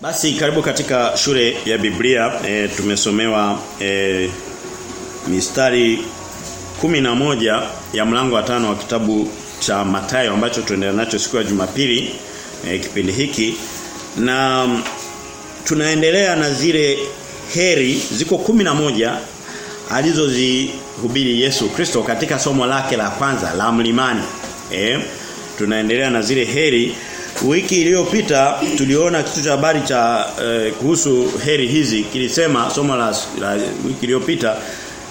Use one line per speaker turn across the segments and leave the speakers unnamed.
Basi karibu katika shule ya Biblia e, tumesomewa e, mistari kumi na moja ya mlango wa tano wa kitabu cha Mathayo ambacho tunaendelea nacho siku ya Jumapili e, kipindi hiki na tunaendelea na zile heri ziko kumi na moja alizozihubiri Yesu Kristo katika somo lake la kwanza la mlimani. E, tunaendelea na zile heri Wiki iliyopita tuliona kitu cha habari cha eh, kuhusu heri hizi kilisema somo la, la wiki iliyopita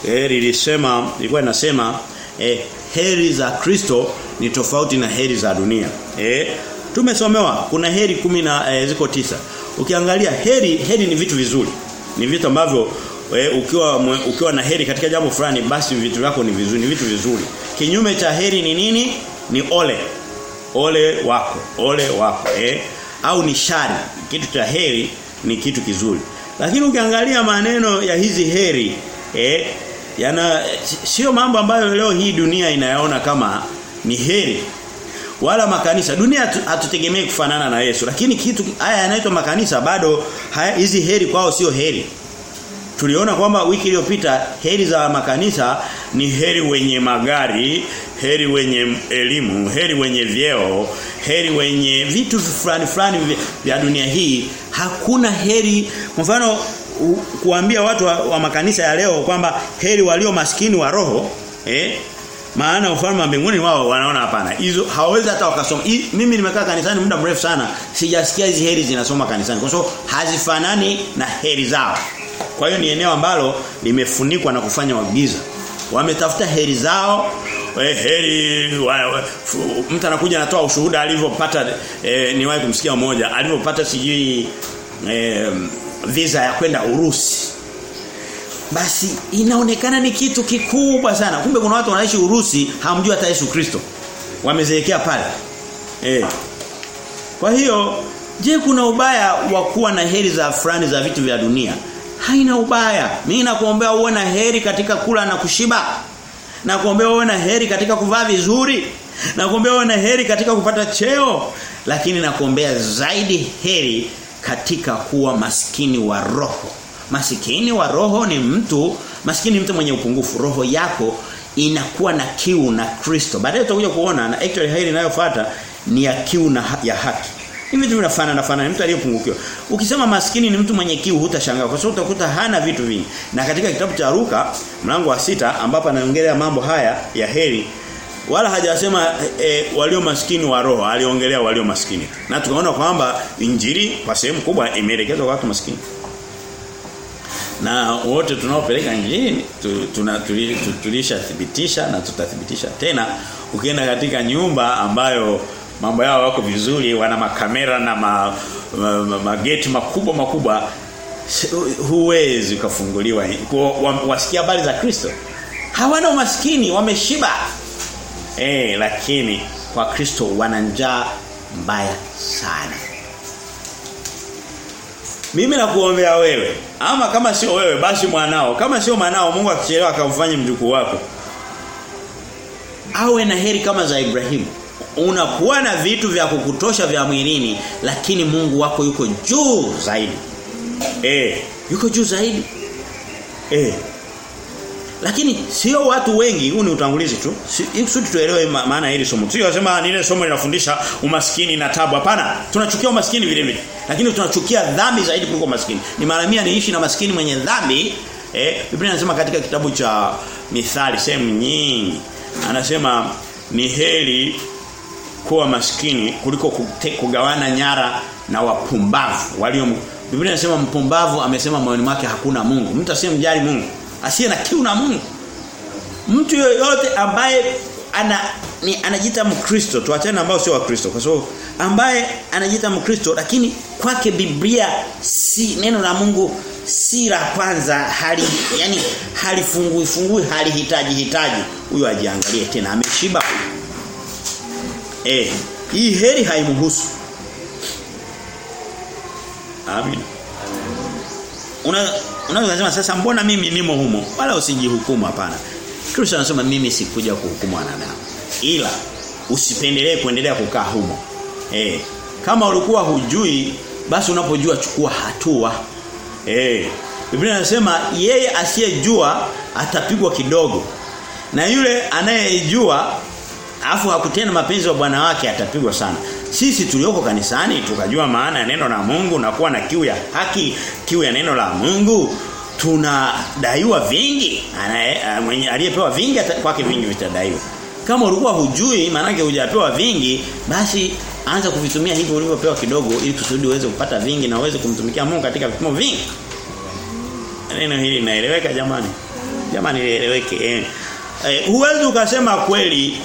heri ilisema ilikuwa inasema eh, heri za Kristo ni tofauti na heri za dunia. Eh, tumesomewa kuna heri kumi na eh, ziko tisa. Ukiangalia heri heri ni vitu vizuri. Ni vitu ambavyo eh, ukiwa ukiwa na heri katika jambo fulani basi vitu vyako ni vizuri, ni vitu vizuri. Kinyume cha heri ni nini? Ni ole ole wako ole wako eh? Au ni shari kitu cha heri ni kitu kizuri. Lakini ukiangalia maneno ya hizi heri eh yana sio mambo ambayo leo hii dunia inayaona kama ni heri. Wala makanisa dunia hatutegemei kufanana na Yesu. Lakini kitu haya yanaitwa makanisa bado hizi heri kwao sio heri tuliona kwamba wiki iliyopita heri za makanisa ni heri wenye magari, heri wenye elimu, heri wenye vyeo, heri wenye vitu fulani fulani vya dunia hii. Hakuna heri mfano kuambia watu wa, wa makanisa ya leo kwamba heri walio maskini wa roho eh maana ufalme wa mbinguni wao wanaona hapana. Hizo hawawezi hata wakasoma. I, mimi nimekaa kanisani muda mrefu sana, sijasikia hizi heri zinasoma kanisani. Kwa sababu hazifanani na heri zao. Kwa hiyo ni eneo ambalo limefunikwa na kufanya wagiza. Wametafuta heri zao, eh, heri mtu anakuja anatoa ushuhuda alivyopata eh, niwahi kumsikia mmoja alivyopata sijui eh, visa ya kwenda Urusi. Basi inaonekana ni kitu kikubwa sana. Kumbe kuna watu wanaishi Urusi hamjui hata Yesu Kristo. Wamezeekea pale. Eh. Kwa hiyo je kuna ubaya wa kuwa na heri za fulani za vitu vya dunia? Haina ubaya. Mimi nakuombea uwe na heri katika kula na kushiba. Na kuombea uwe na heri katika kuvaa vizuri. Na kuombea uwe na heri katika kupata cheo. Lakini nakuombea zaidi heri katika kuwa maskini wa roho. Maskini wa roho ni mtu, maskini mtu mwenye upungufu. Roho yako inakuwa na kiu na Kristo. Baadaye tutakuja kuona na actually heri inayofuata ni ya kiu na ya haki. Hivi vitu vinafanana fanana mtu aliyepungukiwa. Ukisema maskini ni mtu mwenye kiu hutashangaa kwa sababu utakuta hana vitu vingi. Na katika kitabu cha Luka mlango wa sita ambapo anaongelea mambo haya ya heri wala hajasema e, walio maskini wa roho, aliongelea walio maskini. Na tukaona kwamba injili kwa sehemu kubwa imeelekezwa kwa watu maskini. Na wote tunaopeleka injili tuna tulishathibitisha na tutathibitisha tena ukienda katika nyumba ambayo mambo yao wako vizuri wana makamera na ma, ma, ma, mageti makubwa makubwa huwezi ukafunguliwa. Wasikia habari za Kristo? Hawana umaskini wameshiba. Eh lakini kwa Kristo wana njaa mbaya sana. Mimi nakuombea wewe ama kama sio wewe basi mwanao. Kama sio mwanao Mungu akichelewa akamfanye mjukuu wako. Awe na heri kama za Ibrahimu unakuwa na vitu vya kukutosha vya mwilini lakini Mungu wako yuko juu zaidi. Eh, yuko juu zaidi. Eh. Lakini sio watu wengi, huu ni utangulizi tu. Kusudi tuelewe maana hili somo. Sio nasema ile somo linafundisha umaskini na tabu. Hapana. Tunachukia umaskini vile vile. Lakini tunachukia dhambi zaidi kuliko umaskini. Ni mara mia niishi na maskini mwenye dhambi. Eh, Biblia inasema katika kitabu cha Mithali sehemu nyingi. Anasema ni heri kuwa maskini kuliko kugawana nyara na wapumbavu. Walio Biblia inasema mpumbavu amesema moyoni mwake hakuna Mungu. Mtu asiyemjali Mungu asiye na kiu na Mungu. Mtu yoyote ambaye ana ni anajiita mkristo tuachane ambao sio wakristo kwa sababu ambaye anajiita mkristo lakini kwake Biblia si neno la Mungu si la kwanza hali yani halifungui fungui halihitaji hitaji. Huyo ajiangalie tena ameshiba Eh, hii heri haimhusu. Amen. Una unazosema sasa mbona mimi nimo humo? Wala usijihukumu hapana. Kristo anasema mimi sikuja kuhukumu wanadamu. Ila usipendelee kuendelea kukaa humo. Eh, kama ulikuwa hujui basi unapojua chukua hatua. Eh. Biblia inasema yeye asiyejua atapigwa kidogo. Na yule anayejua afu hakutenda mapenzi wa bwana wake atapigwa sana. Sisi tulioko kanisani tukajua maana ya neno la Mungu na kuwa na kiu ya haki, kiu ya neno la Mungu, tunadaiwa vingi. Mwenye aliyepewa vingi kwake vingi vitadaiwa. Kama ulikuwa hujui maana hujapewa vingi, basi anza kuvitumia hivyo ulivyopewa kidogo ili kusudi uweze kupata vingi na uweze kumtumikia Mungu katika vipimo vingi. Neno hili linaeleweka jamani? Jamani lieleweke. Eh. Eh, huwezi ukasema kweli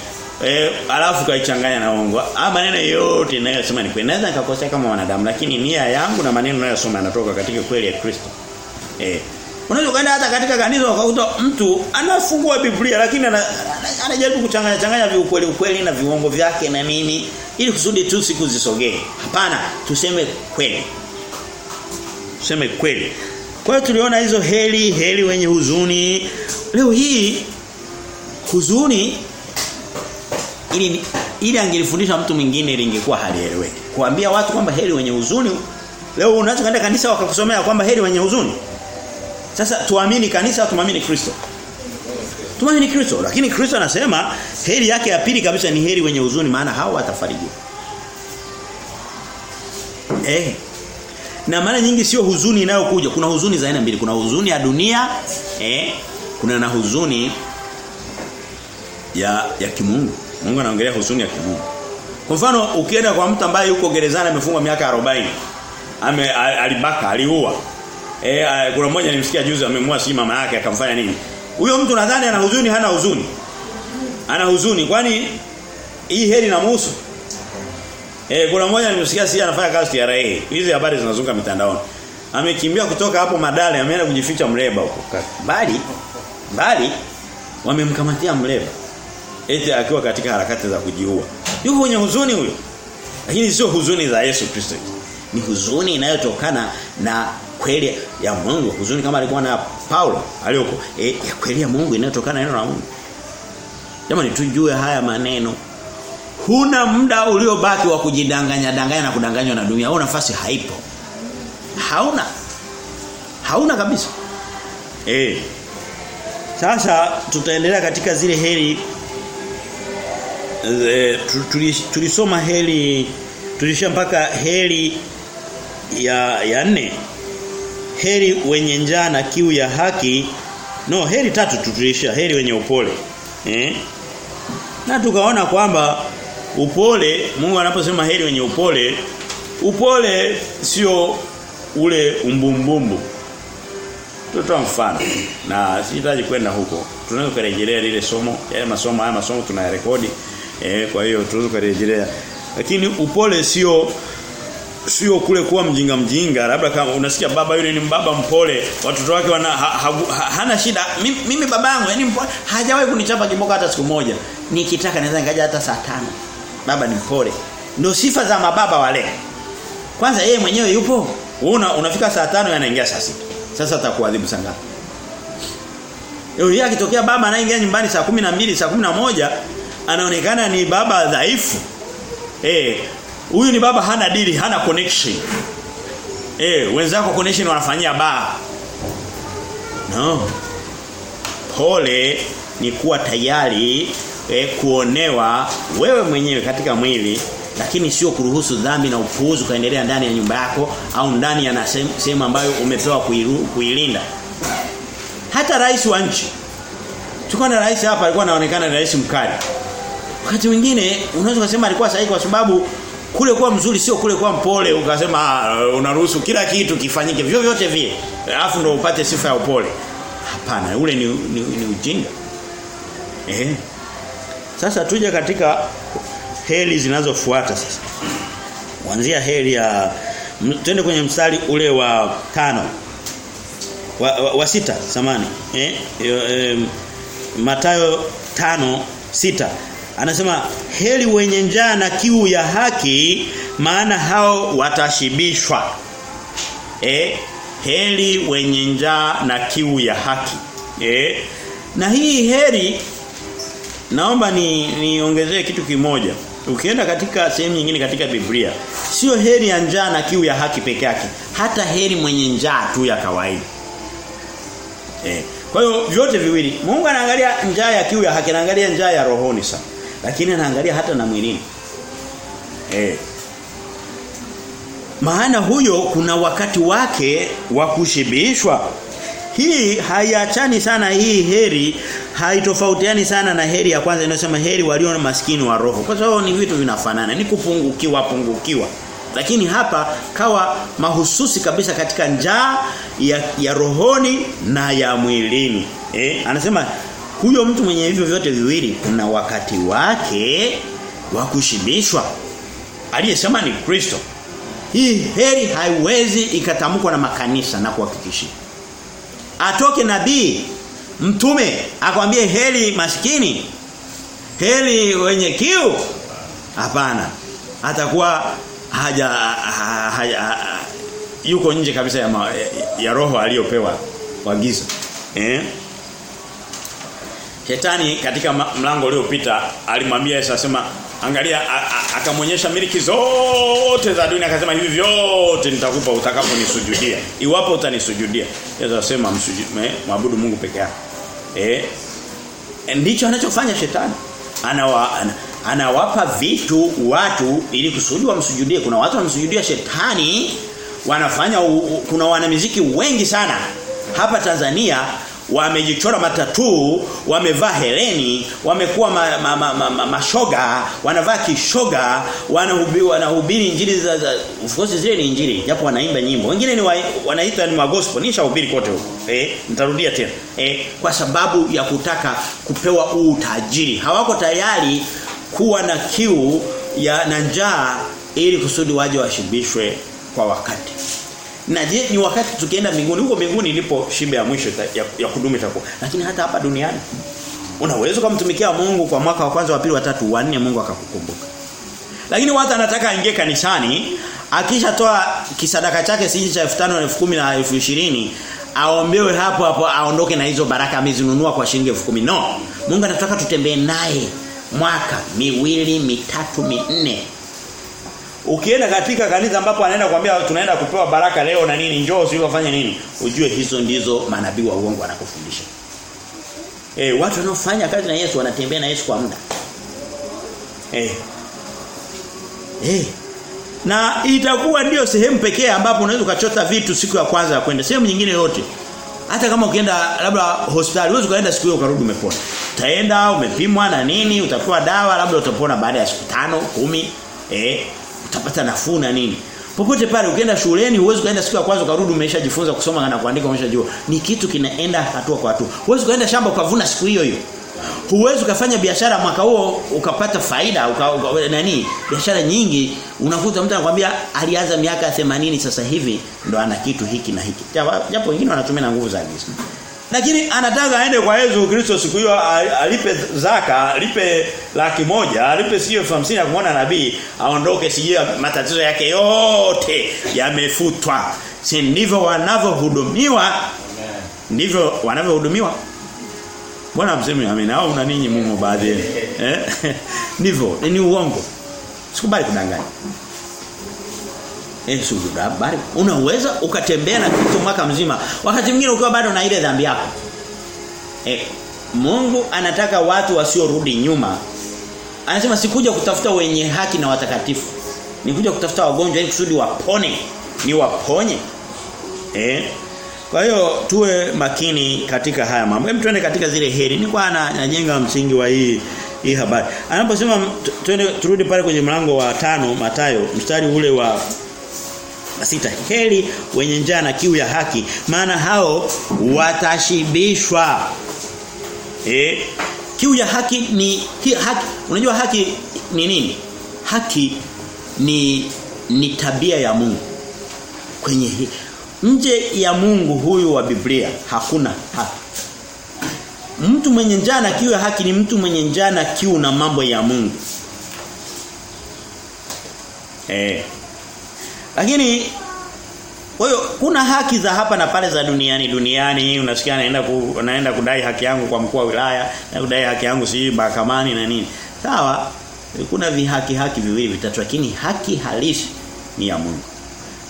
eh, alafu kaichanganya na uongo. Ah maneno yote ninayosema ni kweli. Naweza nikakosea kama wanadamu lakini nia yangu na maneno ninayosoma yanatoka katika kweli ya Kristo. Eh. Unaweza kwenda hata katika kanisa ukakuta mtu anafungua Biblia lakini anajaribu kuchanganya changanya viukweli ukweli na viungo vyake na nini ili kusudi tu siku zisogee. Hapana, tuseme kweli. Tuseme kweli. Kwa hiyo tuliona hizo heli, heli wenye huzuni. Leo hii huzuni ili ili angelifundisha mtu mwingine lingekuwa halieleweki. Kuambia watu kwamba heri wenye huzuni leo unaweza kwenda kanisa wakakusomea kwamba heri wenye huzuni. Sasa tuamini kanisa au tuamini Kristo? Tuamini Kristo, lakini Kristo anasema heri yake ya pili kabisa ni heri wenye huzuni maana hao watafarijiwa. Eh. Na mara nyingi sio huzuni inayokuja, kuna huzuni za aina mbili. Kuna huzuni ya dunia, eh, kuna na huzuni ya ya kimungu. Mungu anaongelea huzuni ya kimungu. Kwa mfano ukienda kwa mtu ambaye yuko gerezani amefungwa miaka 40, ame alibaka, aliua. Eh kuna mmoja nimsikia juzi amemua si mama yake akamfanya nini? Huyo mtu nadhani ana huzuni hana huzuni. Ana huzuni kwani hii heri na muhusu. Eh kuna mmoja nilimsikia si anafanya kazi ya TRA. Hizi habari zinazunguka mitandaoni. Amekimbia kutoka hapo Madale ameenda kujificha Mleba huko. Bali bali wamemkamatia Mleba. Eti akiwa katika harakati za kujiua. Yuko kwenye huzuni huyo. Lakini sio huzuni za Yesu Kristo. Ni huzuni inayotokana na kweli ya Mungu. Huzuni kama alikuwa na Paulo aliyoko e, ya kweli ya Mungu inayotokana na neno la Mungu. Jamani tujue haya maneno. Huna muda uliobaki wa kujidanganya danganya na kudanganywa na dunia. Au nafasi haipo. Hauna. Hauna kabisa. Eh. Sasa tutaendelea katika zile heri e, tulisoma heli tulishia mpaka heli ya ya nne. Heli wenye njaa na kiu ya haki. No heli tatu tutulishia heli wenye upole. Eh? Na tukaona kwamba upole Mungu anaposema heri wenye upole upole sio ule umbumbumbu tuta mfano. Na sihitaji kwenda huko. Tunaweza kurejelea lile somo yale masomo haya masomo tunayarekodi eh kwa hiyo tunaweza kurejelea. Lakini upole sio sio kule kuwa mjinga mjinga labda kama unasikia baba yule ni mbaba mpole watoto wake wana ha, ha, ha, hana shida. Mimi, mimi babangu yani mpole hajawahi kunichapa kiboko hata siku moja. Nikitaka naweza ngaja hata saa tano. Baba ni mpole. Ndio sifa za mababa wale. Kwanza yeye mwenyewe yupo. Una unafika saa tano yanaingia saa sita. Sasa atakuadhibu sanga. Yule hii akitokea baba anaingia nyumbani saa mbili saa moja anaonekana ni baba dhaifu. Eh, huyu ni baba hana dili, hana connection. Eh, wenzako connection wanafanyia baa. No. Pole ni kuwa tayari eh, kuonewa wewe mwenyewe katika mwili lakini sio kuruhusu dhambi na upuuzi kaendelea ndani ya nyumba yako au ndani ya sehemu ambayo umepewa kuilinda. Hata rais wa nchi. Tulikuwa na rais hapa alikuwa anaonekana rais mkali. Wakati mwingine unaweza kusema alikuwa sahihi kwa sababu kule kuwa mzuri sio kule kuwa mpole ukasema uh, unaruhusu kila kitu kifanyike vyovyote vile. Alafu ndio upate sifa ya upole. Hapana, ule ni, ni, ni ujinga. Eh. Sasa tuje katika heli zinazofuata sasa. Kuanzia heli ya twende kwenye mstari ule wa tano wa, wa, wa sita samani eh, eh Matayo tano sita anasema heli wenye njaa na kiu ya haki maana hao watashibishwa. Eh heli wenye njaa na kiu ya haki. Eh na hii heri naomba ni niongezee kitu kimoja. Ukienda katika sehemu nyingine katika Biblia sio heri ya njaa na kiu ya haki peke yake hata heri mwenye njaa tu ya kawaida. Eh kwa hiyo vyote viwili Mungu anaangalia njaa ya kiu ya haki anaangalia njaa ya rohoni sana lakini anaangalia hata na mwilini eh. Maana huyo kuna wakati wake wa kushibishwa. Hii haiachani sana hii heri haitofautiani sana na heri ya kwanza inayosema heri walio na maskini wa roho. Kwa sababu ni vitu vinafanana ni kupungukiwa pungukiwa. Lakini hapa kawa mahususi kabisa katika njaa ya, ya rohoni na ya mwilini. Eh anasema huyo mtu mwenye hivyo vyote viwili kuna wakati wake wa kushibishwa aliyesema ni Kristo hii heri haiwezi ikatamkwa na makanisa na kuhakikishia atoke nabii mtume akwambie heri maskini heri wenye kiu. Hapana atakuwa haja, haja, haja yuko nje kabisa ya, ma, ya roho aliyopewa kwa giza eh Shetani katika mlango uliopita alimwambia Yesu asema angalia akamwonyesha miliki zote za dunia akasema hivi vyote nitakupa utakaponisujudia. Iwapo utanisujudia. Yesu asema mwabudu Mungu peke yake eh ndicho anachofanya shetani. Anawa ana, anawapa vitu watu ili kusudi wamsujudie. Kuna watu wanamsujudia shetani wanafanya u, u, kuna wanamiziki wengi sana. Hapa Tanzania wamejichora matatu, wamevaa heleni, wamekuwa mashoga, ma, ma, ma, ma, mashoga, wanavaa kishoga, wanahubiri wanahubiri injili za, za of course zile ni injili, japo wanaimba nyimbo. Wengine ni wa, wanaita ni magospel, nishahubiri kote huko. Eh, nitarudia tena. Eh, kwa sababu ya kutaka kupewa utajiri. Hawako tayari kuwa na kiu ya na njaa ili kusudi waje washibishwe kwa wakati. Na je ni wakati tukienda mbinguni huko mbinguni ilipo shibe ya mwisho ya, ya kudumu itakuwa. Lakini hata hapa duniani unaweza kumtumikia Mungu kwa mwaka wa kwanza wa pili wa tatu wa nne Mungu akakukumbuka. Lakini watu anataka aingie kanisani akishatoa kisadaka chake siji cha 5000 na 10000 na 20000 aombewe hapo hapo aondoke na hizo baraka amezinunua kwa shilingi 10000. No. Mungu anataka tutembee naye mwaka miwili mitatu minne Ukienda katika kanisa ambapo anaenda kuambia tunaenda kupewa baraka leo na nini njoo usiwafanye nini ujue hizo ndizo manabii wa uongo wanakufundisha. Eh watu wanaofanya kazi na Yesu wanatembea na Yesu kwa muda. Eh. Eh. Na itakuwa ndio sehemu pekee ambapo unaweza ukachota vitu siku ya kwanza ya kwenda. Sehemu nyingine yote. Hata kama ukienda labda hospitali uweze kaenda siku hiyo ukarudi umepona. Utaenda umepimwa na nini, utapewa dawa labda utapona baada ya siku tano, kumi eh utapata nafuu na nini. Popote pale ukienda shuleni uwezo kaenda siku ya kwanza ukarudi umeshajifunza kusoma na kuandika umeshajua. Ni kitu kinaenda hatua kwa hatua. Huwezi kaenda shamba ukavuna siku hiyo hiyo. Huwezi ukafanya biashara mwaka huo ukapata faida uka, uka, nani biashara nyingi unakuta mtu anakuambia alianza miaka 80 sasa hivi ndo ana kitu hiki na hiki. Japo wengine wanatumia na nguvu za giza. Lakini anataka aende kwa Yesu Kristo siku hiyo alipe zaka, alipe laki moja, alipe sio 50 ya kumwona nabii, aondoke sijui matatizo yake yote yamefutwa. Si ndivyo wanavyohudumiwa? Ndivyo wanavyohudumiwa? Bwana msemi amina au una ninyi mumo baadhi eh? Ndivyo, ni uongo. Sikubali kudanganya. Yesu habari unaweza ukatembea na Kristo mwaka mzima wakati mwingine ukiwa bado na ile dhambi yako. Eh Mungu anataka watu wasiorudi nyuma. Anasema sikuja kutafuta wenye haki na watakatifu. Nikuja kutafuta wagonjwa ili kusudi wapone. Ni waponye eh kwa hiyo tuwe makini katika haya mambo. Hem tuende katika zile heri. Ni kwa anajenga msingi wa hii hii habari. Anaposema twende turudi pale kwenye mlango wa tano Matayo mstari ule wa sita heli wenye njaa na kiu ya haki. Maana hao watashibishwa. Eh kiu ya haki ni haki unajua haki ni nini? Haki ni ni tabia ya Mungu. Kwenye nje ya Mungu huyu wa Biblia hakuna haki. Mtu mwenye njaa na kiu ya haki ni mtu mwenye njaa na kiu na mambo ya Mungu. Eh lakini kwa hiyo kuna haki za hapa na pale za duniani duniani unasikia naenda ku, anaenda kudai haki yangu kwa mkuu wa wilaya na kudai haki yangu si mahakamani na nini. Sawa kuna vihaki haki viwili vitatu lakini haki halisi ni ya Mungu.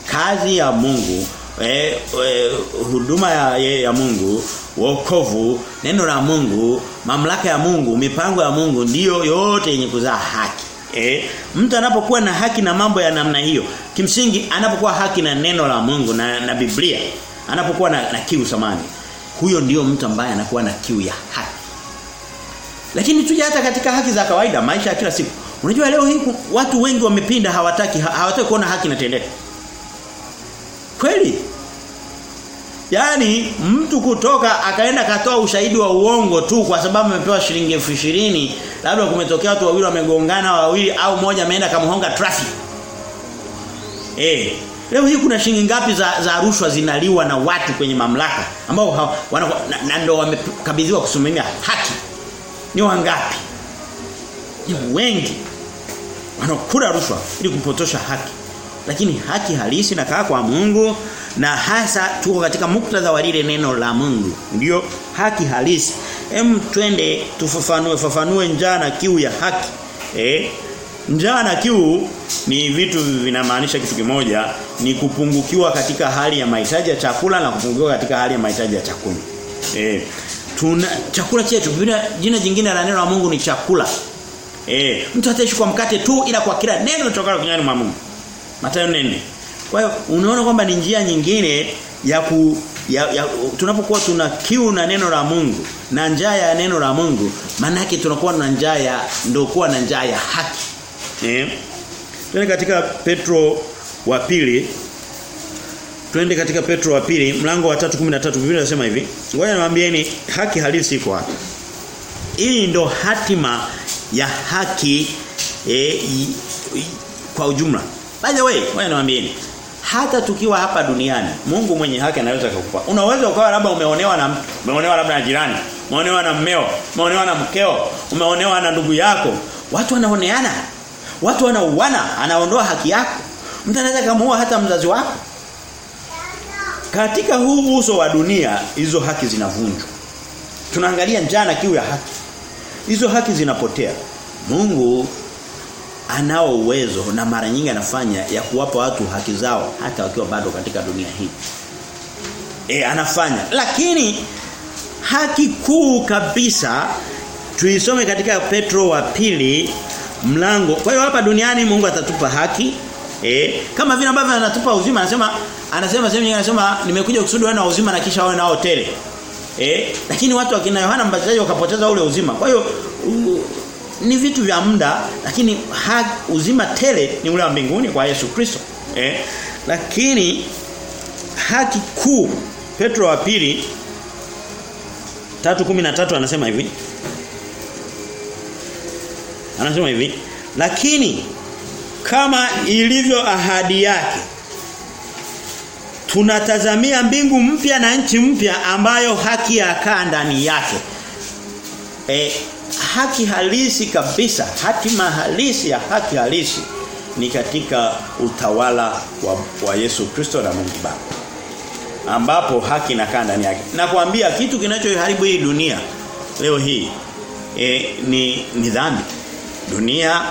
Kazi ya Mungu eh, eh, huduma ya, ya Mungu, wokovu, neno la Mungu, mamlaka ya Mungu, mipango ya Mungu ndiyo yote yenye kuzaa haki. Eh, mtu anapokuwa na haki na mambo ya namna hiyo, kimsingi anapokuwa haki na neno la Mungu na, na Biblia, anapokuwa na, na kiu samani, huyo ndiyo mtu ambaye anakuwa na kiu ya haki. Lakini tuje hata katika haki za kawaida, maisha ya kila siku. Unajua leo hii watu wengi wamepinda hawataki hawataki kuona haki inatendeka. Kweli? Yaani mtu kutoka akaenda katoa ushahidi wa uongo tu kwa sababu amepewa shilingi elfu ishirini labda kumetokea watu wawili wamegongana wawili au mmoja ameenda kamhonga traffic. Eh, leo hii kuna shilingi ngapi za za rushwa zinaliwa na watu kwenye mamlaka ambao wana, na, ndio wamekabidhiwa kusimamia haki. Ni wangapi? Ni wengi. Wanakula rushwa ili kupotosha haki lakini haki halisi nakaa kwa Mungu na hasa tuko katika muktadha wa lile neno la Mungu. Ndio haki halisi. Hem twende tufafanue fafanue njaa na kiu ya haki. Eh njaa na kiu ni vitu vinamaanisha kitu kimoja ni kupungukiwa katika hali ya mahitaji ya chakula na kupungukiwa katika hali ya mahitaji ya chakula. Eh tuna chakula chetu jina jingine la neno la Mungu ni chakula. Eh mtu hataishi kwa mkate tu ila kwa kila neno litokalo kinywani mwa Mungu. Mathayo nene. Kwa hiyo unaona kwamba ni njia nyingine ya ku ya, ya tunapokuwa tuna kiu na neno la Mungu na njaa ya neno la Mungu maana yake tunakuwa na njaa ya ndio kuwa na njaa ya haki. Eh? Twende katika Petro wa pili Twende katika Petro wa pili mlango wa 3:13 Biblia inasema hivi. Ngoja niwaambieni haki halisi iko wapi. Hii ndo hatima ya haki eh, i, i, kwa ujumla. By the way, ngoja niwaambieni hata tukiwa hapa duniani Mungu mwenye haki anaweza kukupa. Unaweza ukawa labda umeonewa na mtu, umeonewa labda na jirani, umeonewa na mmeo, umeonewa na mkeo, umeonewa na ndugu yako. Watu wanaoneana. Watu wanauana, anaondoa haki yako. Mtu anaweza kumuua hata mzazi wako. Katika huu uso wa dunia hizo haki zinavunjwa. Tunaangalia njaa na kiu ya haki. Hizo haki zinapotea. Mungu anao uwezo na mara nyingi anafanya ya kuwapa watu haki zao hata wakiwa bado katika dunia hii. E, anafanya. Lakini haki kuu kabisa tuisome katika Petro wa pili mlango. Kwa hiyo hapa duniani Mungu atatupa haki. E, kama vile ambavyo anatupa uzima anasema anasema sehemu anasema nimekuja kusudi wana uzima na kisha wawe nao tele. Eh, lakini watu wakina Yohana Mbatizaji wakapoteza ule uzima. Kwa hiyo ni vitu vya muda lakini ha, uzima tele ni ule wa mbinguni kwa Yesu Kristo. Eh? Lakini haki kuu Petro wa pili 3:13 anasema hivi. Anasema hivi, lakini kama ilivyo ahadi yake tunatazamia mbingu mpya na nchi mpya ambayo haki yakaa ndani yake. E, haki halisi kabisa, hatima halisi ya haki halisi ni katika utawala wa, wa Yesu Kristo na Mungu Baba. Ambapo haki inakaa ndani yake. Nakwambia kitu kinachoharibu hii dunia leo hii e, ni ni dhambi. Dunia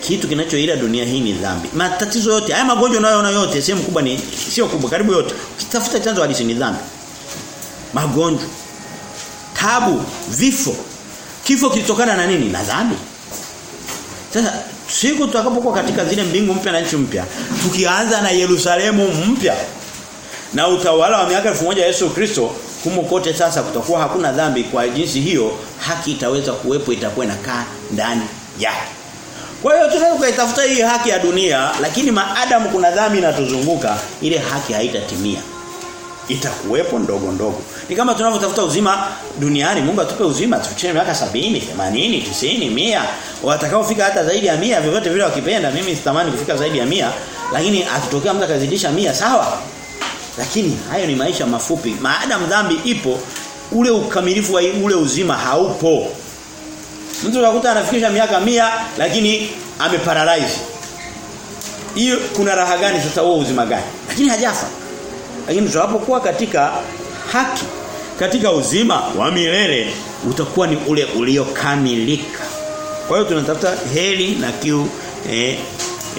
kitu kinachoila dunia hii ni dhambi. Matatizo yote, haya magonjwa unayoona yote, sehemu kubwa ni sio kubwa, karibu yote. Ukitafuta chanzo halisi ni dhambi. Magonjwa, tabu, vifo. Kifo kilitokana na nini? Na dhambi. Sasa siku tutakapokuwa katika zile mbingu mpya na nchi mpya, tukianza na Yerusalemu mpya na utawala wa miaka 1000 Yesu Kristo, humo kote sasa kutakuwa hakuna dhambi kwa jinsi hiyo, haki itaweza kuwepo itakuwa inakaa ndani yake. Kwa hiyo tunaweza kuitafuta hii haki ya dunia lakini maadamu kuna dhambi inatuzunguka ile haki haitatimia. Itakuwepo ndogo ndogo. Ni kama tunavyotafuta uzima duniani Mungu atupe uzima tufikie miaka 70, 80, 90, 100. Watakaofika hata zaidi ya 100 vyovyote vile wakipenda mimi sitamani kufika zaidi ya 100 lakini akitokea mtu akazidisha 100 sawa. Lakini hayo ni maisha mafupi. Maadamu dhambi ipo ule ukamilifu wa ule uzima haupo. Mtu unakuta anafikisha miaka mia lakini ameparalyze. Hiyo kuna raha gani sasa huo uzima gani? Lakini hajafa. Lakini tunapokuwa katika haki, katika uzima wa milele utakuwa ni ule uliokamilika. Kwa hiyo tunatafuta heri na kiu eh,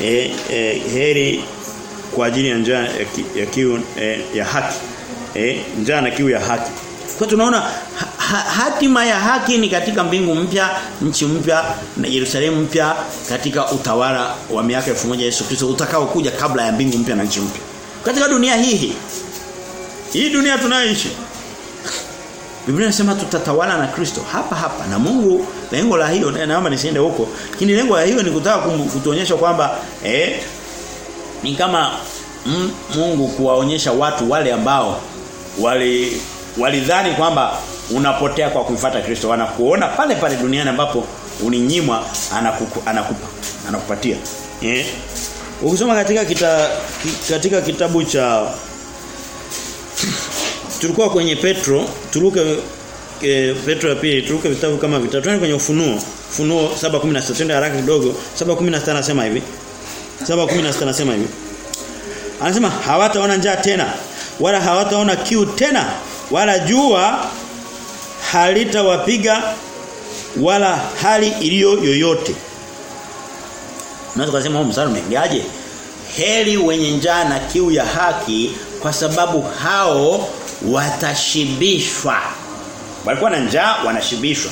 eh, eh, heri kwa ajili ya njaa ya, ki, ya kiu eh, ya haki. Eh, njaa na kiu ya haki. Kwa tunaona ha, ha, hatima ya haki ni katika mbingu mpya, nchi mpya na Yerusalemu mpya katika utawala wa miaka 1000 Yesu Kristo utakao kuja kabla ya mbingu mpya na nchi mpya. Katika dunia hii hii dunia tunayoishi Biblia inasema tutatawala na Kristo hapa hapa na Mungu lengo la hiyo naomba nisiende huko lakini lengo la hiyo ni kutaka kutuonyesha kwamba eh ni kama mm, Mungu kuwaonyesha watu wale ambao wali walidhani kwamba unapotea kwa kumfuata Kristo wanakuona pale pale duniani ambapo uninyimwa anakupa anakupa anakupatia eh. Ukisoma katika kita, katika kitabu cha tulikuwa kwenye Petro turuke e, Petro ya pili turuke vitabu kama vitatu. Twende kwenye ufunuo. Ufunuo 7:16 twende haraka kidogo. 7:16 anasema hivi. 7:16 anasema hivi. Anasema hawataona njaa tena wala hawataona kiu tena wala jua halitawapiga wala hali iliyo yoyote. Unaweza kusema huu msalimu ngiaje? heri wenye njaa na kiu ya haki kwa sababu hao watashibishwa. Walikuwa na njaa wanashibishwa.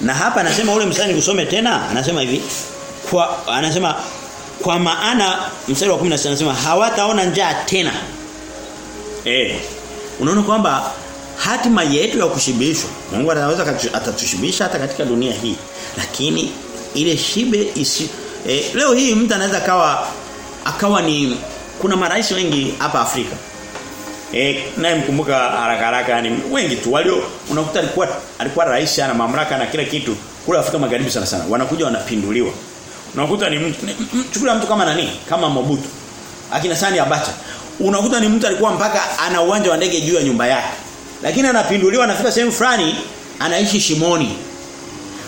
Na hapa anasema ule msani usome tena anasema hivi kwa anasema kwa maana mstari wa 16 anasema hawataona njaa tena. Eh. Unaona kwamba hatima yetu ya kushibishwa Mungu anaweza atatushibisha hata katika dunia hii. Lakini ile shibe isi eh, leo hii mtu anaweza akawa akawa ni kuna marais wengi hapa Afrika Eh naye mkumbuka haraka haraka yani wengi tu walio unakuta alikuwa alikuwa rais ana mamlaka na kila kitu kule Afrika Magharibi sana sana wanakuja wanapinduliwa. Unakuta ni mtu chukulia mtu kama nani? Kama Mobutu. Akina Sani Abacha. Unakuta ni mtu alikuwa mpaka ana uwanja wa ndege juu ya nyumba yake. Lakini anapinduliwa anafika sehemu fulani anaishi shimoni.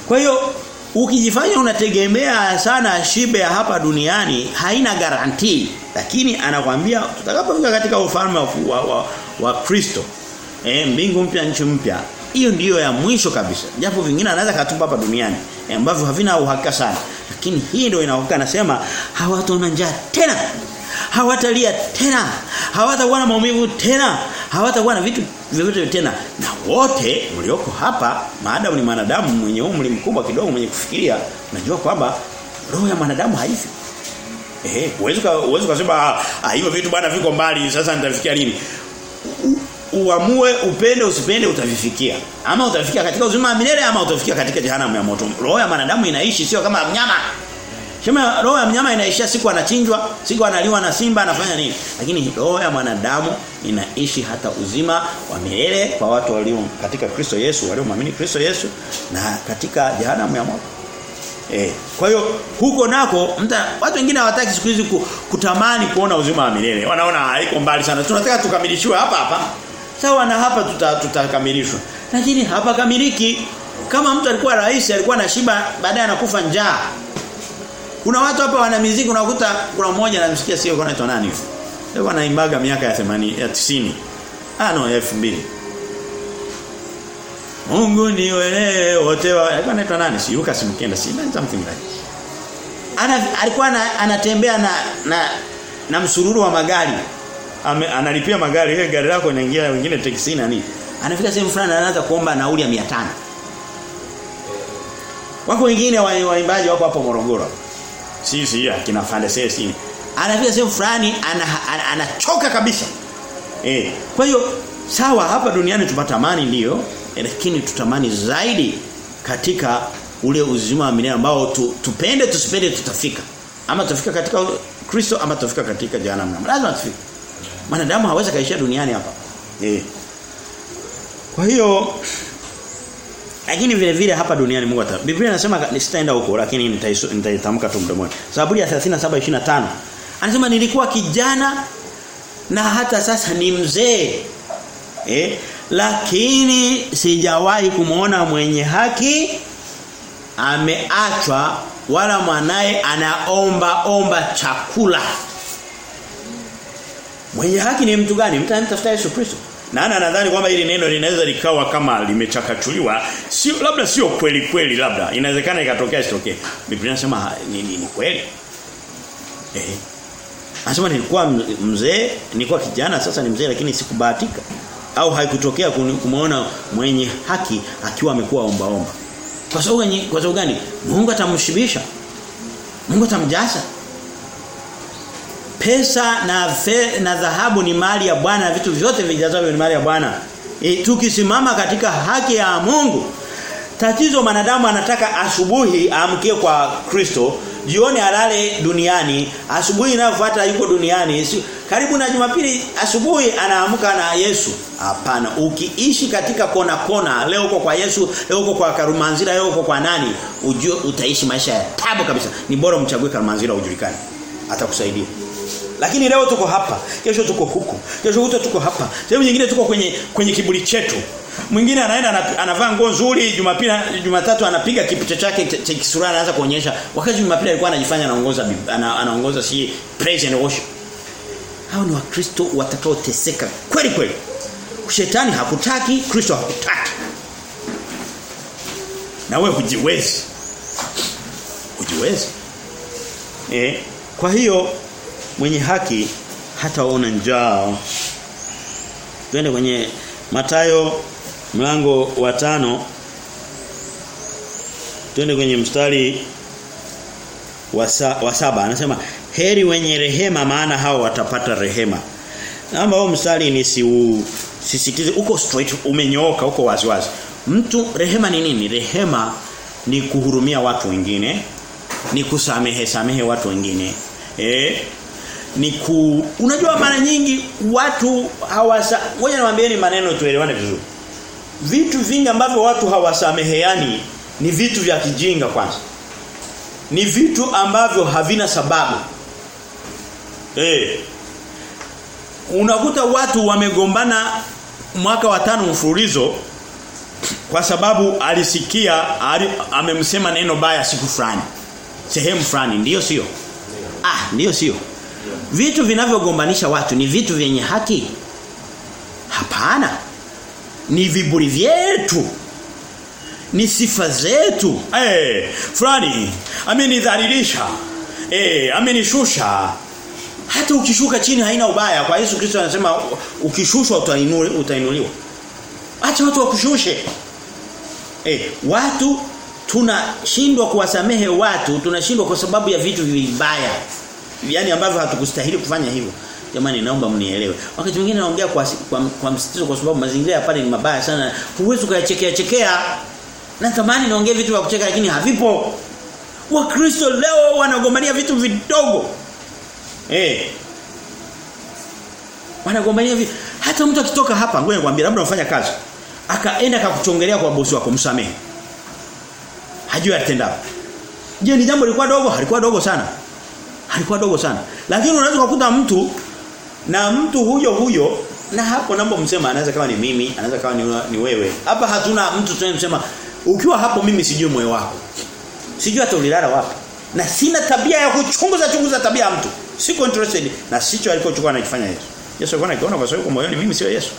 Kwa hiyo ukijifanya unategemea sana shibe ya hapa duniani haina garantii lakini anakwambia tutakapofika katika ufalme wa, wa, wa, wa Kristo eh mbingu mpya nchi mpya hiyo ndiyo ya mwisho kabisa. Japo vingine anaweza katupa hapa duniani eh, ambavyo havina uhakika sana. Lakini hii ndio inaoka anasema hawataona njaa tena. Hawatalia tena. Hawatakuwa na maumivu tena. Hawatakuwa na vitu vyovyote tena. Na wote mlioko hapa maadamu ni mwanadamu mwenye umri mkubwa kidogo mwenye kufikiria unajua kwamba roho ya mwanadamu haifi eh uwezo uwezo kusema ah hivyo vitu bwana viko mbali sasa nitafikia lini uamue upende usipende utavifikia ama utafikia katika uzima wa milele ama utafikia katika jehanamu ya moto roho ya mwanadamu inaishi sio kama mnyama Shema roho ya mnyama inaishia siku anachinjwa, siku analiwa na simba anafanya nini? Lakini roho ya mwanadamu inaishi hata uzima wa milele kwa watu walio katika Kristo Yesu, waliomwamini Kristo Yesu na katika jehanamu ya moto. Eh, kwa hiyo huko nako mta, watu wengine hawataki siku hizi kutamani kuona uzima wa milele. Wanaona haiko mbali sana. Tunataka tukamilishwe hapa hapa. Sawa na hapa tutakamilishwa. Tuta Lakini hapa kamiliki. Kama mtu alikuwa rais alikuwa na shiba baadaye anakufa njaa. Kuna watu hapa wana mizigo unakuta kuna mmoja anamsikia sio kwa nani. Alikuwa anaimbaga miaka ya 80 ya 90. Ah no ya 2000. Mungu ni wewe wote wa alikuwa anaitwa nani? Si Lucas Mkenda si something like. Ana alikuwa anatembea na na na msururu wa magari. Ame, analipia magari ile gari lako inaingia wengine teksi na nini. Anafika sehemu fulani anaanza kuomba nauli ya 500. Wako wengine waimbaji wako hapo Morogoro. Si si akina Fande si. Anafika sehemu fulani anachoka ana, ana kabisa. Eh, kwa hiyo sawa hapa duniani tupata amani ndio, lakini tutamani zaidi katika ule uzima wa milele ambao tu, tupende tusipende tutafika. Ama tutafika katika Kristo ama tutafika katika jehanamu. Lazima tufike. mwanadamu hawezi kaishia duniani hapa. Eh. Kwa hiyo lakini vile vile hapa duniani Mungu ata. Biblia inasema sitaenda huko lakini nitaitamka tu mdomoni. Zaburi ya 37:25. Anasema nilikuwa kijana na hata sasa ni mzee. Eh? Lakini sijawahi kumuona mwenye haki ameachwa wala mwanaye anaomba omba chakula. Mwenye haki ni mtu gani? Mtu anamtafuta Yesu Kristo. Na ana nadhani kwamba hili neno linaweza likawa kama limechakachuliwa, sio labda sio kweli kweli labda. Inawezekana ikatokea isitokee. Biblia inasema ni, ni, ni kweli. Eh. Anasema nilikuwa mzee, nilikuwa kijana sasa ni mzee lakini sikubahatika. Au haikutokea kumuona mwenye haki akiwa amekuwa omba omba. Kwa sababu gani? Kwa sababu gani? Mungu atamshibisha. Mungu atamjaza. Pesa na fe, na dhahabu ni mali ya Bwana na vitu vyote vijazavyo ni mali ya Bwana. E, tukisimama katika haki ya Mungu Tatizo manadamu anataka asubuhi amkie kwa Kristo, jioni alale duniani, asubuhi inayofuata yuko duniani. Karibu na Jumapili asubuhi anaamka na Yesu. Hapana, ukiishi katika kona kona, leo uko kwa Yesu, leo uko kwa Karumanzira, leo uko kwa nani, ujue utaishi maisha ya tabu kabisa. Ni bora umchague Karumanzira ujulikane. Atakusaidia. Lakini leo tuko hapa, kesho tuko huku, kesho huko tuko hapa. Sehemu nyingine tuko kwenye kwenye kiburi chetu. Mwingine anaenda anavaa nguo nzuri, Jumapili Jumatatu anapiga kipicha chake cha kisura anaanza kuonyesha. Wakati Jumapili alikuwa anajifanya anaongoza anaongoza si praise and worship. Hao ni wakristo watakaoteseka kweli kweli. Shetani hakutaki, Kristo hakutaki. Na wewe hujiwezi. Hujiwezi. Eh, kwa hiyo mwenye haki hataona njaa. Twende kwenye Matayo mlango wa tano Twende kwenye mstari wa, wa saba anasema heri wenye rehema maana hao watapata rehema. Naomba huo msali ni si sisitize uko straight umenyooka uko waziwazi. Mtu rehema ni nini? Rehema ni kuhurumia watu wengine, ni kusamehe samehe watu wengine. Eh? Ni ku unajua mara nyingi watu hawasa ngoja niwaambieni maneno tuelewane vizuri. Vitu vingi ambavyo watu hawasameheani ni vitu vya kijinga kwanza. Ni vitu ambavyo havina sababu. Eh. Unakuta watu wamegombana mwaka wa tano mfululizo kwa sababu alisikia ali, amemsema neno baya siku fulani. Sehemu fulani ndiyo sio? Ah, ndiyo sio. Vitu vinavyogombanisha watu ni vitu vyenye haki? Hapana. Ni viburi vyetu. Ni sifa zetu. Eh, hey, fulani amenidhalilisha. Eh, hey, amenishusha. Hata ukishuka chini haina ubaya. Kwa Yesu Kristo anasema ukishushwa utainuliwa, utainuliwa. Acha watu wakushushe. Eh, watu tunashindwa kuwasamehe watu, tunashindwa kwa sababu ya vitu vibaya. yani ambavyo hatukustahili kufanya hivyo. Jamani naomba mnielewe. Wakati mwingine naongea kwa, kwa kwa msitizo kwa sababu mazingira ya pale ni mabaya sana. Huwezi kuyachekea chekea. Natamani naongea vitu vya kucheka lakini havipo. Wakristo leo wanagombania vitu vidogo. Eh. Wanagombania hivi. Hata mtu akitoka hapa ngoja nikwambie labda unafanya kazi. Akaenda akakuchongelea kwa bosi wako msamehe. Hajui atenda. Je, ni jambo lilikuwa dogo? Halikuwa dogo sana. Halikuwa dogo sana. Lakini unaweza kukuta mtu na mtu huyo huyo na hapo naomba msema anaweza kama ni mimi, anaweza kama ni, ni wewe. Hapa hatuna mtu tunayemsema ukiwa hapo mimi sijui moyo wako. Sijui hata ulilala wapi. Na sina tabia ya kuchunguza chunguza tabia ya mtu. Siko interested na sicho alikochukua anakifanya Yesu. Yesu alikuwa anakiona kwa sababu moyoni mimi sio Yesu.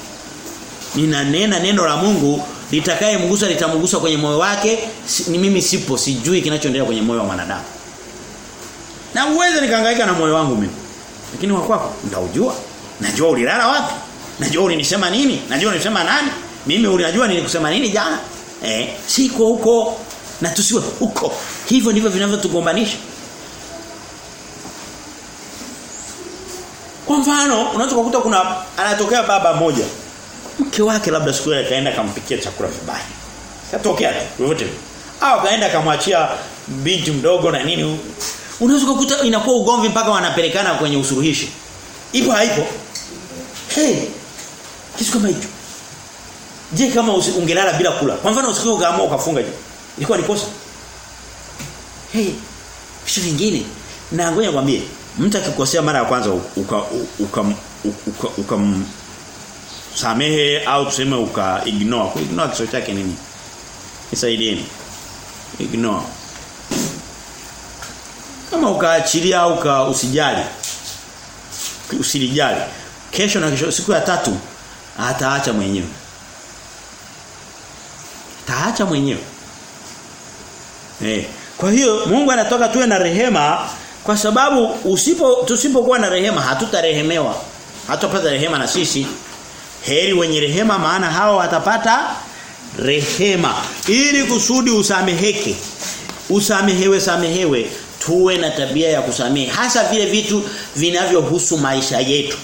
Ninanena neno la Mungu litakayemgusa litamgusa kwenye moyo wake ni mimi sipo sijui kinachoendelea kwenye moyo wa mwanadamu. Na uweze nikahangaika na moyo wangu mimi. Lakini wa kwako nitaujua. Najua ulilala wapi? Najua ulinisema nini? Najua ulisema nani? Mimi unajua nilikusema nini jana? Eh, siko huko na tusiwe huko. Hivyo ndivyo vinavyotugombanisha. Kwa mfano, unaweza kukuta kuna anatokea baba moja. Mke wake labda siku ile kaenda kampikia chakula vibaya. Katokea tu yote. Au kaenda kamwachia binti mdogo na nini Unaweza kukuta inakuwa ugomvi mpaka wanapelekana kwenye usuluhishi. Ipo haipo? Hey. Kitu kama. Je, kama ungelala bila kula? Kwa mfano usiku ukaamua ukafunga je? Ilikuwa ni kosa? Hey. Vitu vingine. Na ngoja nikwambie, mtu akikosea mara ya kwanza uka uka uka, uka samehe au tuseme uka ignore. Ku ignore kisho chake nini? Nisaidieni. Ignore kama ukaachilia au uka usijali usilijali kesho na kesho siku ya tatu ataacha mwenyewe ataacha mwenyewe eh kwa hiyo Mungu anataka tuwe na rehema Kwa sababu usipo tusipokuwa na rehema hatutarehemewa. Hatutapata rehema na sisi. Heri wenye rehema maana hao watapata rehema ili kusudi usameheke. Usamehewe samehewe tuwe na tabia ya kusamehe hasa vile vitu vinavyohusu maisha yetu.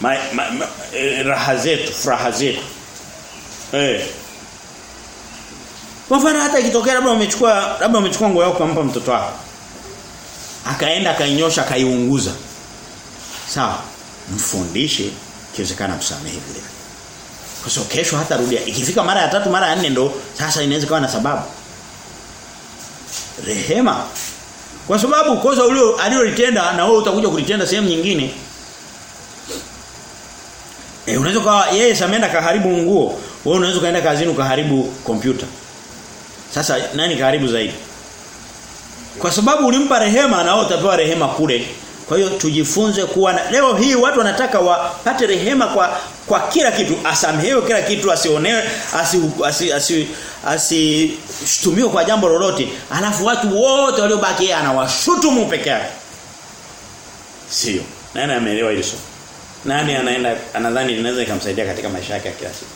Ma, ma, ma, eh, raha zetu, furaha zetu. Eh. Kwa mfano hata ikitokea labda umechukua labda umechukua nguo yako kumpa mtoto wako. Akaenda akainyosha akaiunguza. Sawa. Mfundishe kiwezekana msamehe vile. Kwa sababu kesho hata rudia. Ikifika mara ya tatu mara ya nne ndo sasa inaweza kuwa na sababu. Rehema. Kwa sababu kosa ulio alilolitenda na wewe utakuja kulitenda sehemu nyingine. E, unaweza kwa yeye ameenda kaharibu nguo, wewe unaweza kaenda kazini ukaharibu kompyuta. Sasa nani kaharibu zaidi? Kwa sababu ulimpa rehema na utapewa rehema kule. Kwa hiyo tujifunze kuwa na leo hii watu wanataka wapate rehema kwa kwa kila kitu, asamehewe kila kitu, asionewe, asi asi asi asi kwa jambo lolote. Alafu watu wote waliobaki yeye anawashutumu peke yake. Sio. Nani ameelewa hilo somo? Nani anaenda anadhani linaweza ikamsaidia katika maisha yake ya kila siku?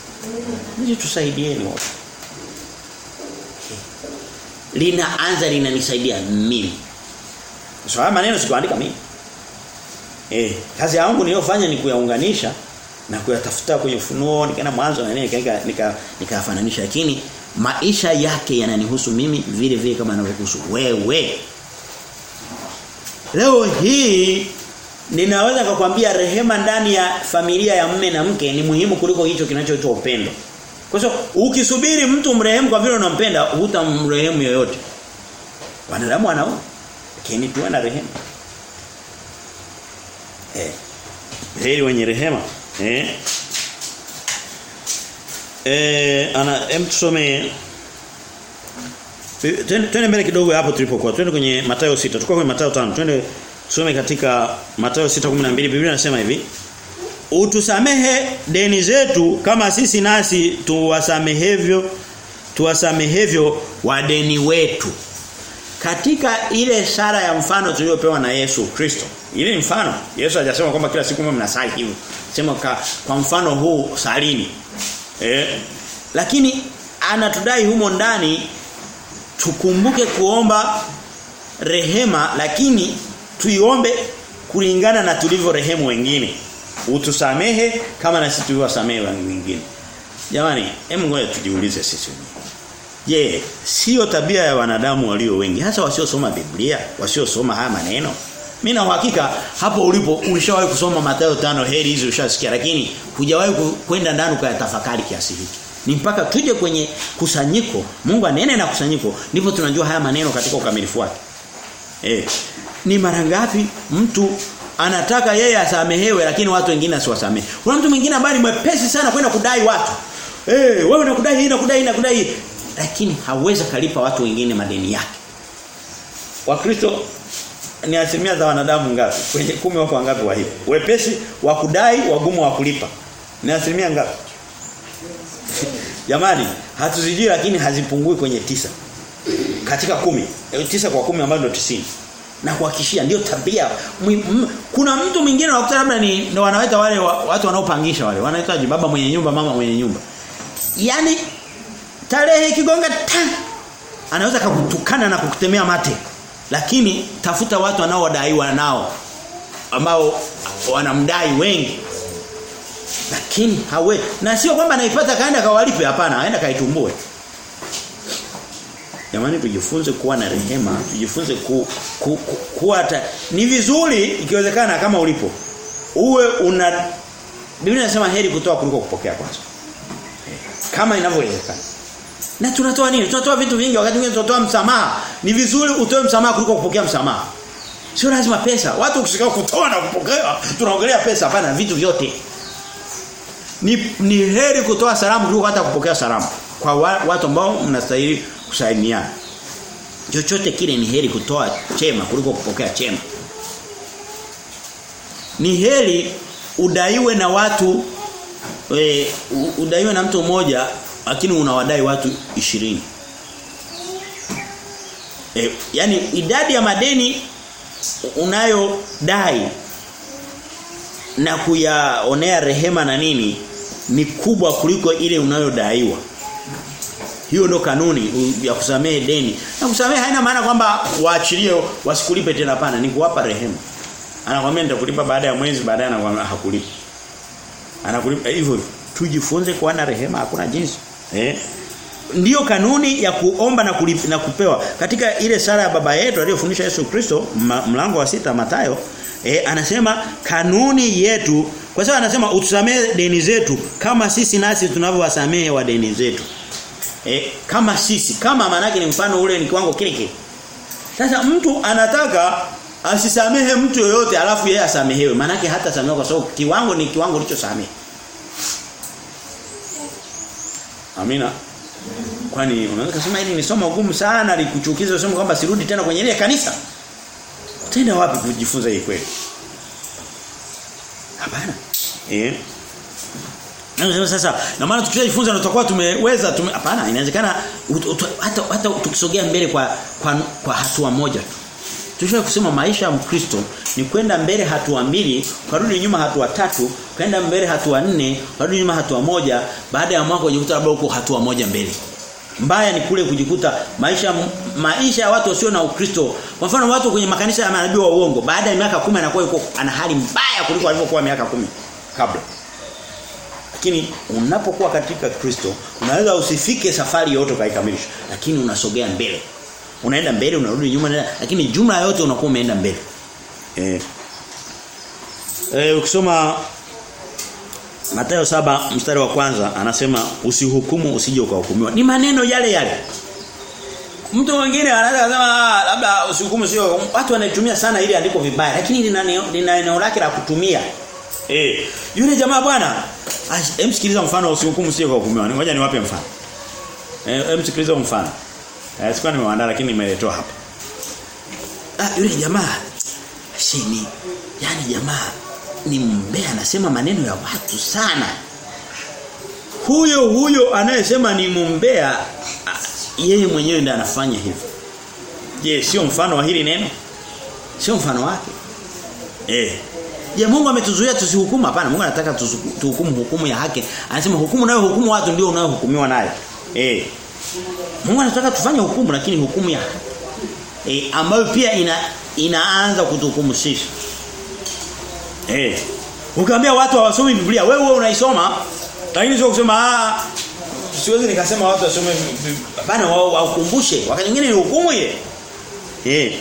Nije tusaidieni wote. Linaanza linanisaidia mimi. So haya maneno sikuandika mimi. Eh, kazi yangu niliyofanya ni kuyaunganisha na kuyatafuta kwenye ufunuo nikaenda mwanzo na nini nika nika nikayafananisha lakini maisha yake yananihusu mimi vile vile kama yanavyokuhusu wewe. Leo hii ninaweza kukwambia rehema ndani ya familia ya mme na mke ni muhimu kuliko hicho kinachoitwa upendo. Kwa hiyo ukisubiri mtu mrehemu kwa vile unampenda hutamrehemu yoyote. Wanadamu wanao lakini tuwe na rehema. Eh. Heri wenye rehema. Eh. Eh ana hem tusome Twende mbele kidogo hapo tulipokuwa. Twende kwenye Mathayo 6. Tukao kwenye Mathayo 5. Twende tusome katika Mathayo 6:12. Biblia inasema hivi. Utusamehe deni zetu kama sisi nasi tuwasamehevyo tuwasamehevyo wadeni wetu. Katika ile sara ya mfano tuliyopewa na Yesu Kristo. Ile mfano. Yesu hajasema kwamba kila siku mnasali hivyo. Sema kwa, kwa mfano huu salini. Eh? Lakini anatudai humo ndani tukumbuke kuomba rehema lakini tuiombe kulingana na tulivyo rehemu wengine. Utusamehe kama na sisi tulivyosamehe wengine. Jamani, hebu ngoja tujiulize sisi Je, Je, sio tabia ya wanadamu walio wengi hasa wasiosoma Biblia, wasiosoma haya maneno? Mimi na uhakika hapo ulipo ulishawahi kusoma Mathayo tano heri hizi ushasikia lakini hujawahi kwenda ndani ukayatafakari kiasi hiki. Ni mpaka tuje kwenye kusanyiko, Mungu anene na kusanyiko, ndipo tunajua haya maneno katika ukamilifu wake. Eh. Ni mara ngapi mtu anataka yeye asamehewe lakini watu wengine asiwasamehe. Kuna mtu mwingine ambaye ni mwepesi sana kwenda kudai watu. Eh, hey, wewe unakudai hii nakudai nakudai hii lakini hawezi kalipa watu wengine madeni yake. Wakristo ni asilimia za wanadamu ngapi? Kwenye kumi wako ngapi wa hivyo? Wepesi wa kudai, wagumu wa kulipa. Ni asilimia ngapi? Jamani, hatuzijui lakini hazipungui kwenye tisa. Katika kumi. Tisa kwa kumi ambayo ndio tisini na kuhakishia ndio tabia. Kuna mtu mwingine unakuta labda ni ndio wanaita wale wa, watu wanaopangisha wale wanaitaje? Baba mwenye nyumba mama mwenye nyumba. Yani tarehe kigonga ta anaweza kukutukana na kukutemea mate. Lakini tafuta watu wanaodaiwa nao ambao wanamdai wengi. Lakini hawe na sio kwamba anaipata kaenda kawalipe hapana aenda kaitumbue Jamani tujifunze kuwa na rehema, tujifunze ku, ku, ku, kuwa ta, ni vizuri ikiwezekana kama ulipo. Uwe una Biblia inasema heri kutoa kuliko kupokea kwanza. Kama inavyowezekana. Na tunatoa nini? Tunatoa vitu vingi wakati mwingine tunatoa msamaha. Ni vizuri utoe msamaha kuliko kupokea msamaha. Sio lazima pesa. Watu ukisikia kutoa na kupokea, tunaongelea pesa hapana vitu vyote. Ni ni heri kutoa salamu kuliko hata kupokea salamu. Kwa wa, watu ambao mnastahili kusainiana. Chochote kile ni heri kutoa chema kuliko kupokea chema. Ni heri udaiwe na watu e, udaiwe na mtu mmoja lakini unawadai watu ishirini E, yani idadi ya madeni unayodai na kuyaonea rehema na nini ni kubwa kuliko ile unayodaiwa. Hiyo ndo kanuni ya kusamehe deni. Na kusamehe haina maana kwamba waachilie wasikulipe tena pana, ni kuwapa rehema. Anakwambia nitakulipa baada ya mwezi baadaye anakwambia hakulipi. Anakulipa hivyo tujifunze kuwa na rehema hakuna jinsi. Eh? Ndiyo kanuni ya kuomba na, kulip, na kupewa. Katika ile sala ya baba yetu aliyofundisha Yesu Kristo mlango wa sita Mathayo eh, anasema kanuni yetu kwa sababu anasema utusamee deni zetu kama sisi nasi tunavyowasamehe wa deni zetu. E, kama sisi kama manake ni mfano ule ni kiwango kile kile. Sasa mtu anataka asisamehe mtu yoyote alafu yeye asamehewe. Manake hata samehewa kwa sababu kiwango ni kiwango ulichosamehe. Amina. Kwani unaweza kusema hili ni somo gumu sana likuchukiza somo kwamba sirudi tena kwenye ile kanisa. Utaenda wapi kujifunza hii kweli? Hapana. Eh. Na sasa na maana tukishajifunza tutakuwa tumeweza tume hapana inawezekana hata hata tukisogea mbele kwa kwa, kwa hatua moja tu. Tushoe kusema maisha ya Mkristo ni kwenda mbele hatua mbili, kurudi nyuma hatua tatu, kwenda mbele hatua nne, kurudi nyuma hatua moja, baada ya mwaka ujikuta labda uko hatua moja mbele. Mbaya ni kule kujikuta maisha maisha ya watu wasio na Ukristo. Kwa mfano watu kwenye makanisa ya manabii wa uongo, baada ya miaka kumi anakuwa yuko ana hali mbaya kuliko alivyokuwa miaka kumi kabla. Lakini unapokuwa katika Kristo, unaweza usifike safari yote ukaikamilisha lakini unasogea mbele. Unaenda mbele, unarudi nyuma, lakini jumla yote unakuwa umeenda mbele. Eh. Eh ukisoma Mathayo saba mstari wa kwanza anasema usihukumu usije ukahukumiwa. Ni maneno yale yale. Mtu mwingine anaweza kusema labda usihukumu sio watu wanaitumia sana ile andiko vibaya lakini lina eneo lake la kutumia. Eh, yule jamaa bwana, hem sikiliza mfano usihukumu sio kuhukumiwa. Ngoja niwape mfano. Hem sikiliza mfano. Eh, sikuwa nimeandaa lakini nimeletoa hapa. Ah, yule jamaa shini. Yaani jamaa ni mbea anasema maneno ya watu sana. Huyo huyo anayesema ni mumbea yeye mwenyewe ndiye anafanya hivyo. Je, sio mfano wa hili neno? Sio mfano wake. Eh. Je, Mungu ametuzuia tusihukumu? Hapana, Mungu anataka tuhukumu hukumu ya haki. Anasema hukumu nayo hukumu watu ndio unayohukumiwa nayo. Eh. Mungu anataka tufanye hukumu lakini hukumu ya. Eh, ambayo pia ina inaanza kutuhukumu sisi. Eh. Ukiambia watu hawasomi Biblia, wewe wewe unaisoma lakini sio kusema ah siwezi nikasema watu wasome hapana wao wakumbushe wakati mwingine ni hukumu ile. Eh.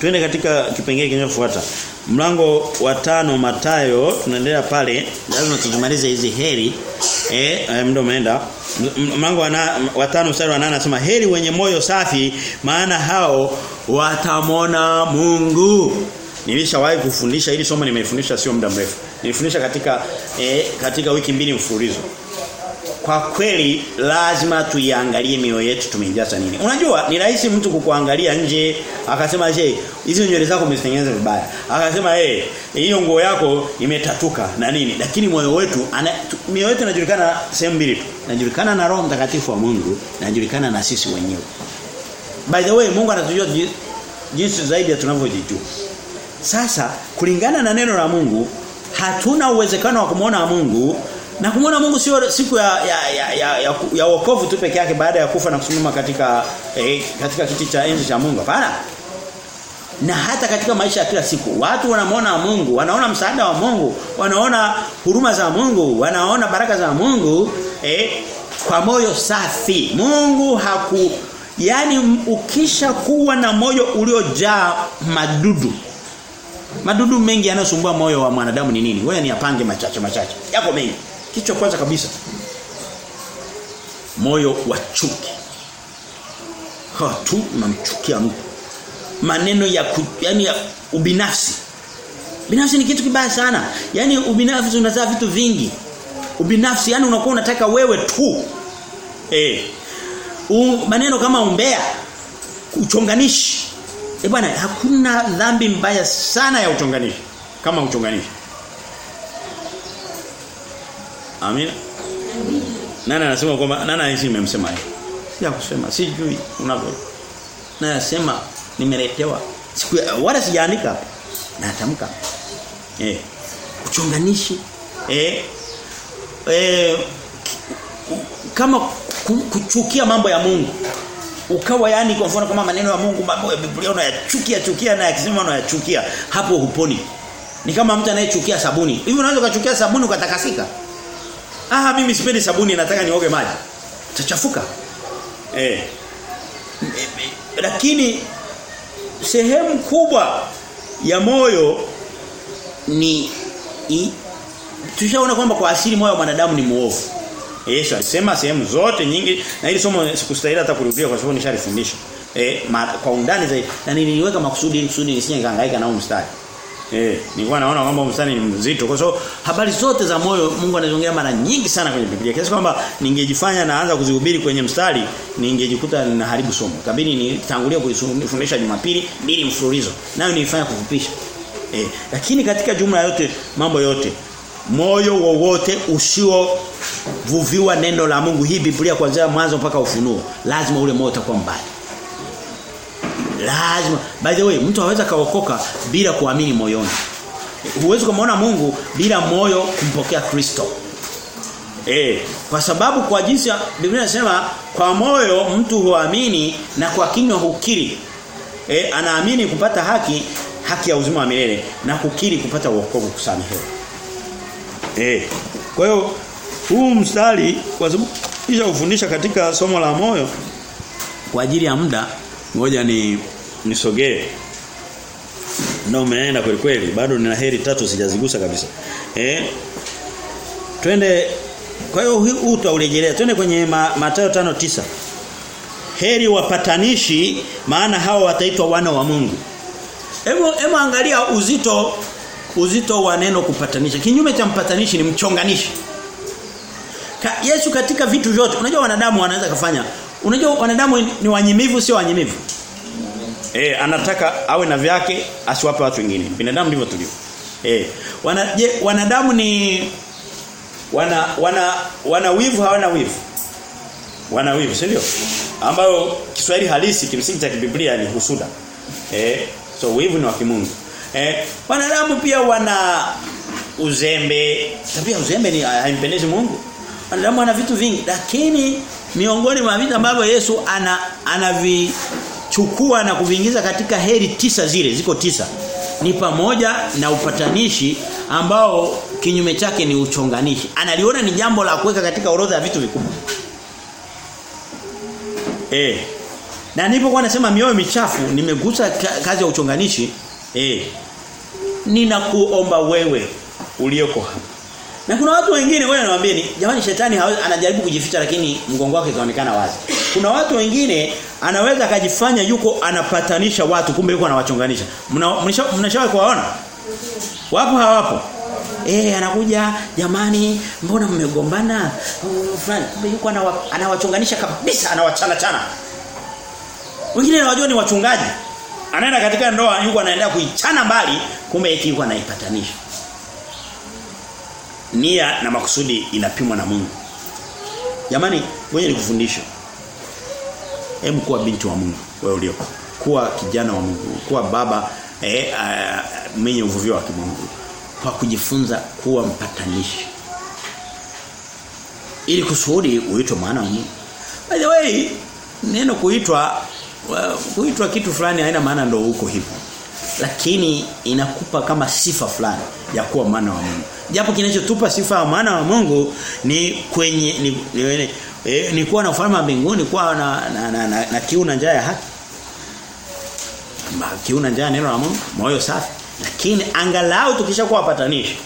Twende katika kipengele kinachofuata. Mlango wa tano Matayo tunaendelea pale lazima tuzimalize hizi heri eh muda umeenda mlango wa, wa tano mstari wa 8 anasema heri wenye moyo safi maana hao watamona Mungu Nilishawahi kufundisha hili somo nimeifundisha sio muda mrefu. Nilifundisha katika eh, katika wiki mbili mfululizo. Kwa kweli lazima tuiangalie mioyo yetu tumeijaza nini. Unajua ni rahisi mtu kukuangalia nje akasema je, hizo nywele zako umezitengeneza vibaya. Akasema eh hey, hiyo nguo yako imetatuka na nini. Lakini moyo wetu mioyo yetu inajulikana sehemu mbili tu. Inajulikana na Roho Mtakatifu wa Mungu, inajulikana na sisi wenyewe. By the way, Mungu anatujua jinsi zaidi tunavyojijua. Sasa kulingana na neno la Mungu hatuna uwezekano wa kumuona Mungu na kumwona Mungu sio siku ya ya ya, ya, ya, ya wokovu tu peke yake baada ya kufa na kusimama katika eh, katika kiti cha enzi cha Mungu. Hapana. Na hata katika maisha ya kila siku watu wanamwona Mungu, wanaona msaada wa Mungu, wanaona huruma za Mungu, wanaona baraka za Mungu eh, kwa moyo safi. Mungu haku yani ukisha kuwa na moyo uliojaa madudu Madudu mengi yanayosumbua moyo wa mwanadamu ni nini? Wewe ni apange machache machache. Yako mengi. Kichwa kwanza kabisa. Moyo wa chuki. Ha tu unamchukia mtu. Maneno ya ku, yani ya ubinafsi. Binafsi ni kitu kibaya sana. yani ubinafsi unazaa vitu vingi. Ubinafsi yani unakuwa unataka wewe tu. Eh. Maneno kama umbea, uchonganishi, Eh bwana hakuna dhambi mbaya sana ya uchonganishi kama uchonganishi. Amina. Nani anasema kwamba nani hizi nimemsema hivi? Sija kusema, sijui unavyo. na yasema nimeletewa? Siku wala sijaandika. Natamka. Eh. Uchonganishi. Eh. Eh kama kuchukia mambo ya Mungu. Ukawa yani kwa mfano kama maneno ya Mungu mambo ya Biblia unayachukia chukia na yakisema unayachukia hapo huponi. Ni kama mtu anayechukia sabuni. Hivi unaweza kuchukia sabuni ukatakasika ah mimi sipendi sabuni nataka nioge maji. Utachafuka eh. Lakini sehemu kubwa ya moyo ni tushaona kwamba kwa asili moyo wa mwanadamu ni muovu Yesu alisema sehemu zote nyingi na hili somo sikustahili hata kurudia kwa sababu nishalifundisha. Eh kwa undani zaidi. Na niliweka makusudi ili kusudi nisije nikahangaika na huu mstari. Eh nilikuwa naona kwamba msani ni mzito kwa sababu habari zote za moyo Mungu anaziongea mara nyingi sana kwenye Biblia. Kiasi kwamba ningejifanya naanza kuzihubiri kwenye mstari ningejikuta ninaharibu somo. Kabini nitangulia kuifundisha Jumapili mbili mfululizo. Nayo nilifanya kufupisha. Eh lakini katika jumla yote mambo yote moyo wowote usio vuviwa neno la Mungu hii Biblia kuanzia mwanzo mpaka ufunuo lazima ule moyo utakuwa mbaya lazima. By the way mtu anaweza kaokoka bila kuamini moyoni. Huwezi kumuona Mungu bila moyo kumpokea Kristo. Eh kwa sababu kwa jinsi Biblia inasema kwa moyo mtu huamini na kwa kinywa hukiri. Eh anaamini kupata haki haki ya uzima wa milele na kukiri kupata wokovu kusamehewa Eh. Kwa hiyo huu mstari kwa sababu kisha kufundisha katika somo la moyo kwa ajili ya muda ngoja ni nisogee. na umeenda kweli kweli bado nina heri tatu sijazigusa kabisa. Eh. Twende kwa hiyo huu tutaurejelea. Twende kwenye ma, Mathayo 5:9. Heri wapatanishi maana hao wataitwa wana wa Mungu. Hebu hebu angalia uzito uzito wa neno kupatanisha. Kinyume cha mpatanishi ni mchonganishi. Ka, Yesu katika vitu vyote, unajua wanadamu wanaweza kufanya. Unajua wanadamu ni wanyimivu sio wanyimivu. Eh anataka awe na vyake asiwape watu wengine. Binadamu ndivyo tulivyo. Eh wana, je, wanadamu ni wana wana wana wivu hawana wivu. Wana wivu, si ndio? Ambayo Kiswahili halisi kimsingi cha Biblia ni husuda. Eh so wivu ni wa kimungu. Eh, wanadamu pia wana uzembe. Tabia uzembe ni haimpendezi Mungu. Wanadamu wana vitu vingi lakini miongoni mwa vitu ambavyo Yesu ana anavichukua na kuviingiza katika heri tisa zile ziko tisa ni pamoja na upatanishi ambao kinyume chake ni uchonganishi. Analiona ni jambo la kuweka katika orodha ya vitu vikubwa. Eh. Na nilipokuwa nasema mioyo michafu nimegusa kazi ya uchonganishi Eh. Ninakuomba wewe ulioko hapa. Na kuna watu wengine wewe nawaambieni jamani shetani anajaribu kujificha lakini mgongo wake kaonekana wazi. Kuna watu wengine anaweza akajifanya yuko anapatanisha watu kumbe yuko anawachonganisha. Mnashawahi kuwaona? Wapo hawapo? Eh anakuja jamani mbona mmegombana? Fulani kumbe yuko anawachonganisha kabisa anawachana chana. Wengine wanajua ni wachungaji anaenda katika ndoa yuko anaendelea kuichana mbali kumbe yuko anaipatanisha nia na makusudi inapimwa na Mungu. Jamani ngoja nikufundishe. Hebu kuwa binti wa Mungu wewe ulio kuwa kijana wa Mungu kuwa baba eh, uh, mwenye uvuvio wa kimungu. Kwa kujifunza kuwa mpatanishi. Ili kusudi uitwe maana wa Mungu. By the way neno kuitwa kuitwa kitu fulani haina maana ndio huko hivyo. Lakini inakupa kama sifa fulani ya kuwa maana wa Mungu. Japo kinachotupa sifa ya maana wa Mungu ni kwenye ni, ni, ni, ni kuwa na ufalme wa mbinguni, kuwa na na, na, na, na kiu na njaa ya haki. Kiu na njaa neno la Mungu, moyo safi. Lakini angalau tukishakuwa wapatanishi.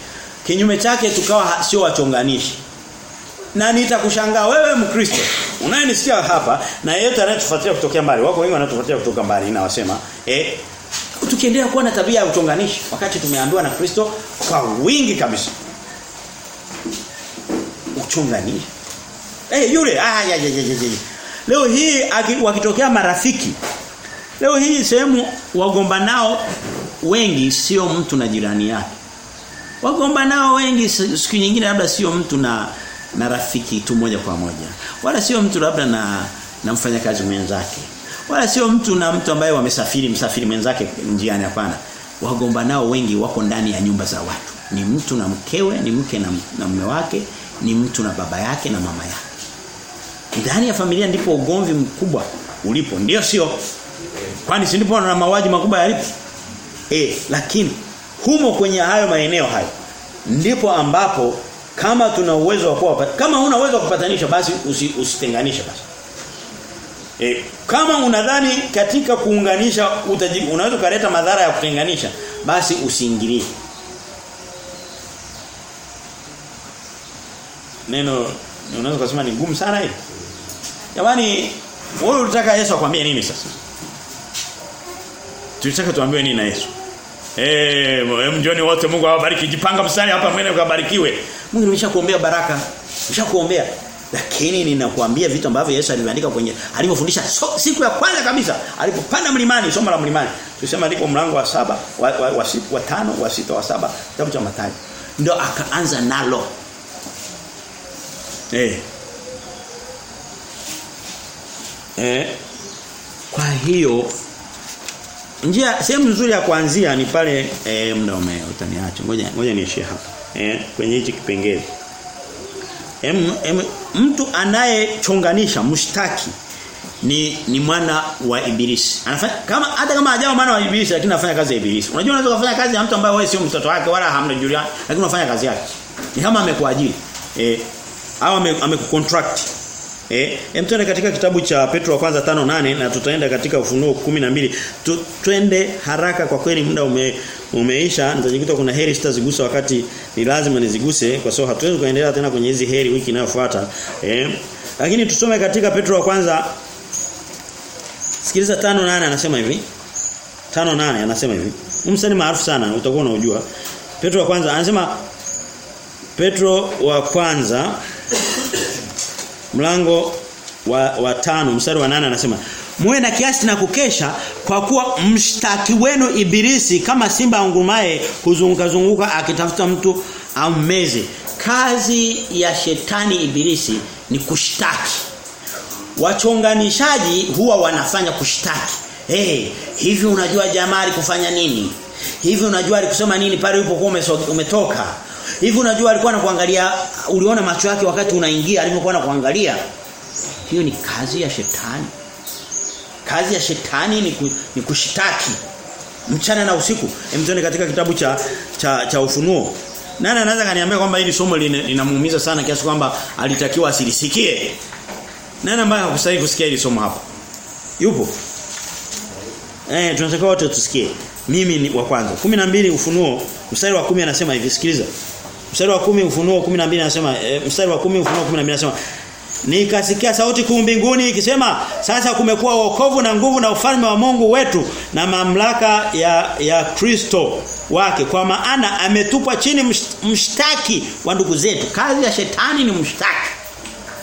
Kinyume chake tukawa sio wachonganishi. Na nitakushangaa wewe Mkristo unayenisikia hapa na yeyote anayetufuatilia kutokea mbali wako wengi wanatufuatilia kutoka mbali na wasema eh tukiendelea kuwa na tabia ya uchonganishi wakati tumeambiwa na Kristo kwa wingi kabisa uchonganishi. Eh hey, yule ah ya, ya, ya, ya. leo hii wakitokea marafiki leo hii sehemu wagomba nao wengi sio mtu na jirani yake. Wagomba nao wengi siku nyingine labda sio mtu na na rafiki tu moja kwa moja. Wala sio mtu labda na na mfanyakazi mwenzake Wala sio mtu na mtu ambaye wamesafiri msafiri mwenzake njiani hapana. Wagomba nao wengi wako ndani ya nyumba za watu. Ni mtu na mkewe, ni mke na, na mume wake, ni mtu na baba yake na mama yake. Ndani ya familia ndipo ugomvi mkubwa ulipo. Ndio sio? Kwani si ndipo na mauaji makubwa yalipo? Eh, lakini humo kwenye hayo maeneo hayo ndipo ambapo kama tuna uwezo wa kuwa kama huna uwezo wa kupatanisha basi usitenganishe usi, basi. E, kama unadhani katika kuunganisha unaweza kuleta madhara ya kutenganisha basi usiingilie. Neno unaweza kusema ni ngumu sana hili. Jamani wewe unataka Yesu akwambie nini sasa? Tunataka tuambiwe nini na Yesu? Eh, mjoni wote Mungu awabariki. Jipanga msali hapa mwene ukabarikiwe. Mungu nimeshakuombea baraka. Nimeshakuombea. Lakini ninakuambia vitu ambavyo Yesu aliandika kwenye alipofundisha so, siku ya kwanza kabisa alipopanda mlimani somo la mlimani. Tusema liko mlango wa saba wa, wa, wa, wa tano wa sita wa saba kitabu cha Mathayo. Ndio akaanza nalo. Eh. Eh. Kwa hiyo njia sehemu nzuri ya kuanzia ni pale eh ume utaniacha. Ngoja ngoja niishie hapa. Eh kwenye hichi kipengele. Em, em, mtu anayechonganisha mshtaki ni ni mwana wa ibilisi. Anafanya kama hata kama hajawa mwana wa ibilisi lakini anafanya kazi ya ibilisi. Unajua unaweza kufanya kazi ya mtu ambaye wewe sio mtoto wake wala hamnajulia lakini unafanya kazi yake. Ni kama amekuajiri. Eh au amekucontract. Eh, hem tuende katika kitabu cha Petro wa kwanza 5:8 na tutaenda katika ufunuo 12. Tu, twende haraka kwa kweli muda ume, umeisha. Nitajikuta kuna heri sitazigusa wakati ni lazima niziguse kwa sababu hatuwezi kuendelea tena kwenye hizi heri wiki inayofuata. Eh, lakini tusome katika Petro wa kwanza Sikiliza 5:8 anasema hivi. 5:8 anasema hivi. Msani maarufu sana utakuwa unajua. Petro wa kwanza anasema Petro wa kwanza mlango wa, wa tano mstari wa nane anasema muwe na kiasi na kukesha kwa kuwa mshtaki wenu ibilisi kama simba angurumaye kuzunguka zunguka akitafuta mtu ammeze kazi ya shetani ibilisi ni kushtaki. Wachonganishaji huwa wanafanya kushtaki. Hey, hivi unajua jamaa kufanya nini? Hivi unajua alikusema nini pale ulipokuwa umetoka Hivi unajua alikuwa anakuangalia uliona macho yake wakati unaingia alipokuwa anakuangalia. Hiyo ni kazi ya shetani. Kazi ya shetani ni, ku, ni kushitaki mchana na usiku. Emtoni katika kitabu cha cha, cha ufunuo. Nani anaweza kaniambia kwamba hili somo linamuumiza sana kiasi kwamba alitakiwa asilisikie? Nani ambaye hakusahi kusikia hili somo hapo? Yupo? Eh tunatakiwa wote tusikie. Mimi ni wa kwanza. 12 ufunuo mstari wa 10 anasema hivi sikiliza. Mstari wa 10 ufunuo 12 anasema e, mstari wa 10 ufunuo 12 anasema Nikasikia sauti kuu mbinguni ikisema sasa kumekuwa wokovu na nguvu na ufalme wa Mungu wetu na mamlaka ya ya Kristo wake kwa maana ametupwa chini mshtaki wa ndugu zetu. Kazi ya shetani ni mshtaki.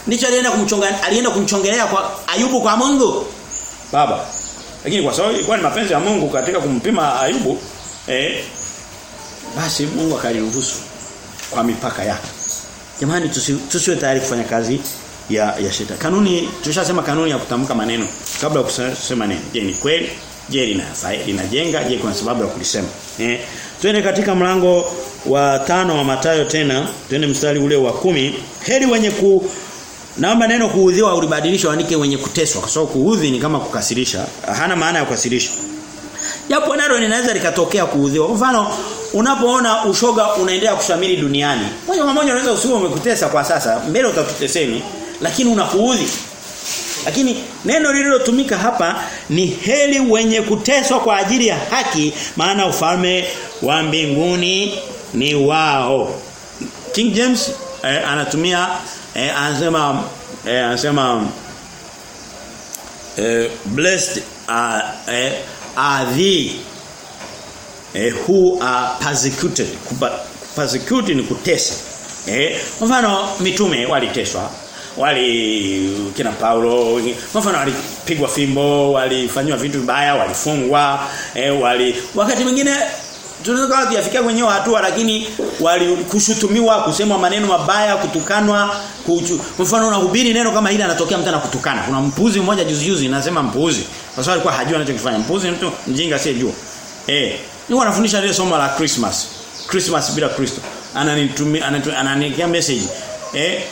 Ndicho alienda kumchonga alienda kumchongelea kwa Ayubu kwa Mungu. Baba. Lakini kwa sababu ilikuwa ni mapenzi ya Mungu katika kumpima Ayubu eh basi Mungu akaliruhusu kwa mipaka yake. Jamani tusiwe tayari kufanya kazi ya ya shetani. Kanuni tulishasema kanuni ya kutamka maneno kabla ya kusema neno. Je, ni kweli? Je, linajenga? Je, kuna sababu ya kulisema? Eh. Twende katika mlango wa tano wa Matayo tena, twende mstari ule wa kumi Heri wenye ku Naomba neno kuudhiwa ulibadilisha waandike wenye kuteswa kwa sababu kuudhi ni kama kukasirisha. Hana maana ya kukasirisha. Japo nalo linaweza likatokea kuudhiwa. Kwa mfano, unapoona ushoga unaendelea kushamili duniani. Moja kwa moja unaweza usiwe umekutesa kwa sasa, mbele utatuteseni, lakini unakuudhi. Lakini neno lililotumika hapa ni heli wenye kuteswa kwa ajili ya haki, maana ufalme wa mbinguni ni wao. King James eh, anatumia eh, anasema eh, anasema eh, blessed are, eh, are the eh, who are persecuted. Persecute ni kutesa. Eh mfano mitume waliteswa. Wali kina Paulo mfano walipigwa fimbo walifanywa vitu vibaya walifungwa. Eh, wali wakati mwingine tunaweza kufikia kwenye hatua lakini walikushutumiwa kusemwa maneno mabaya kutukanwa kuchu, mfano unahubiri neno kama hili anatokea mtu anakutukana. Kuna mpuzi mmoja juzi juzi nasema mpuzi. Kwa sababu alikuwa hajui anachokifanya. Mpuzi mtu mjinga asiyejua. Eh, nilikuwa nafundisha ile somo la Christmas. Christmas bila Kristo. Ananitumia ananiwekea message. Eh,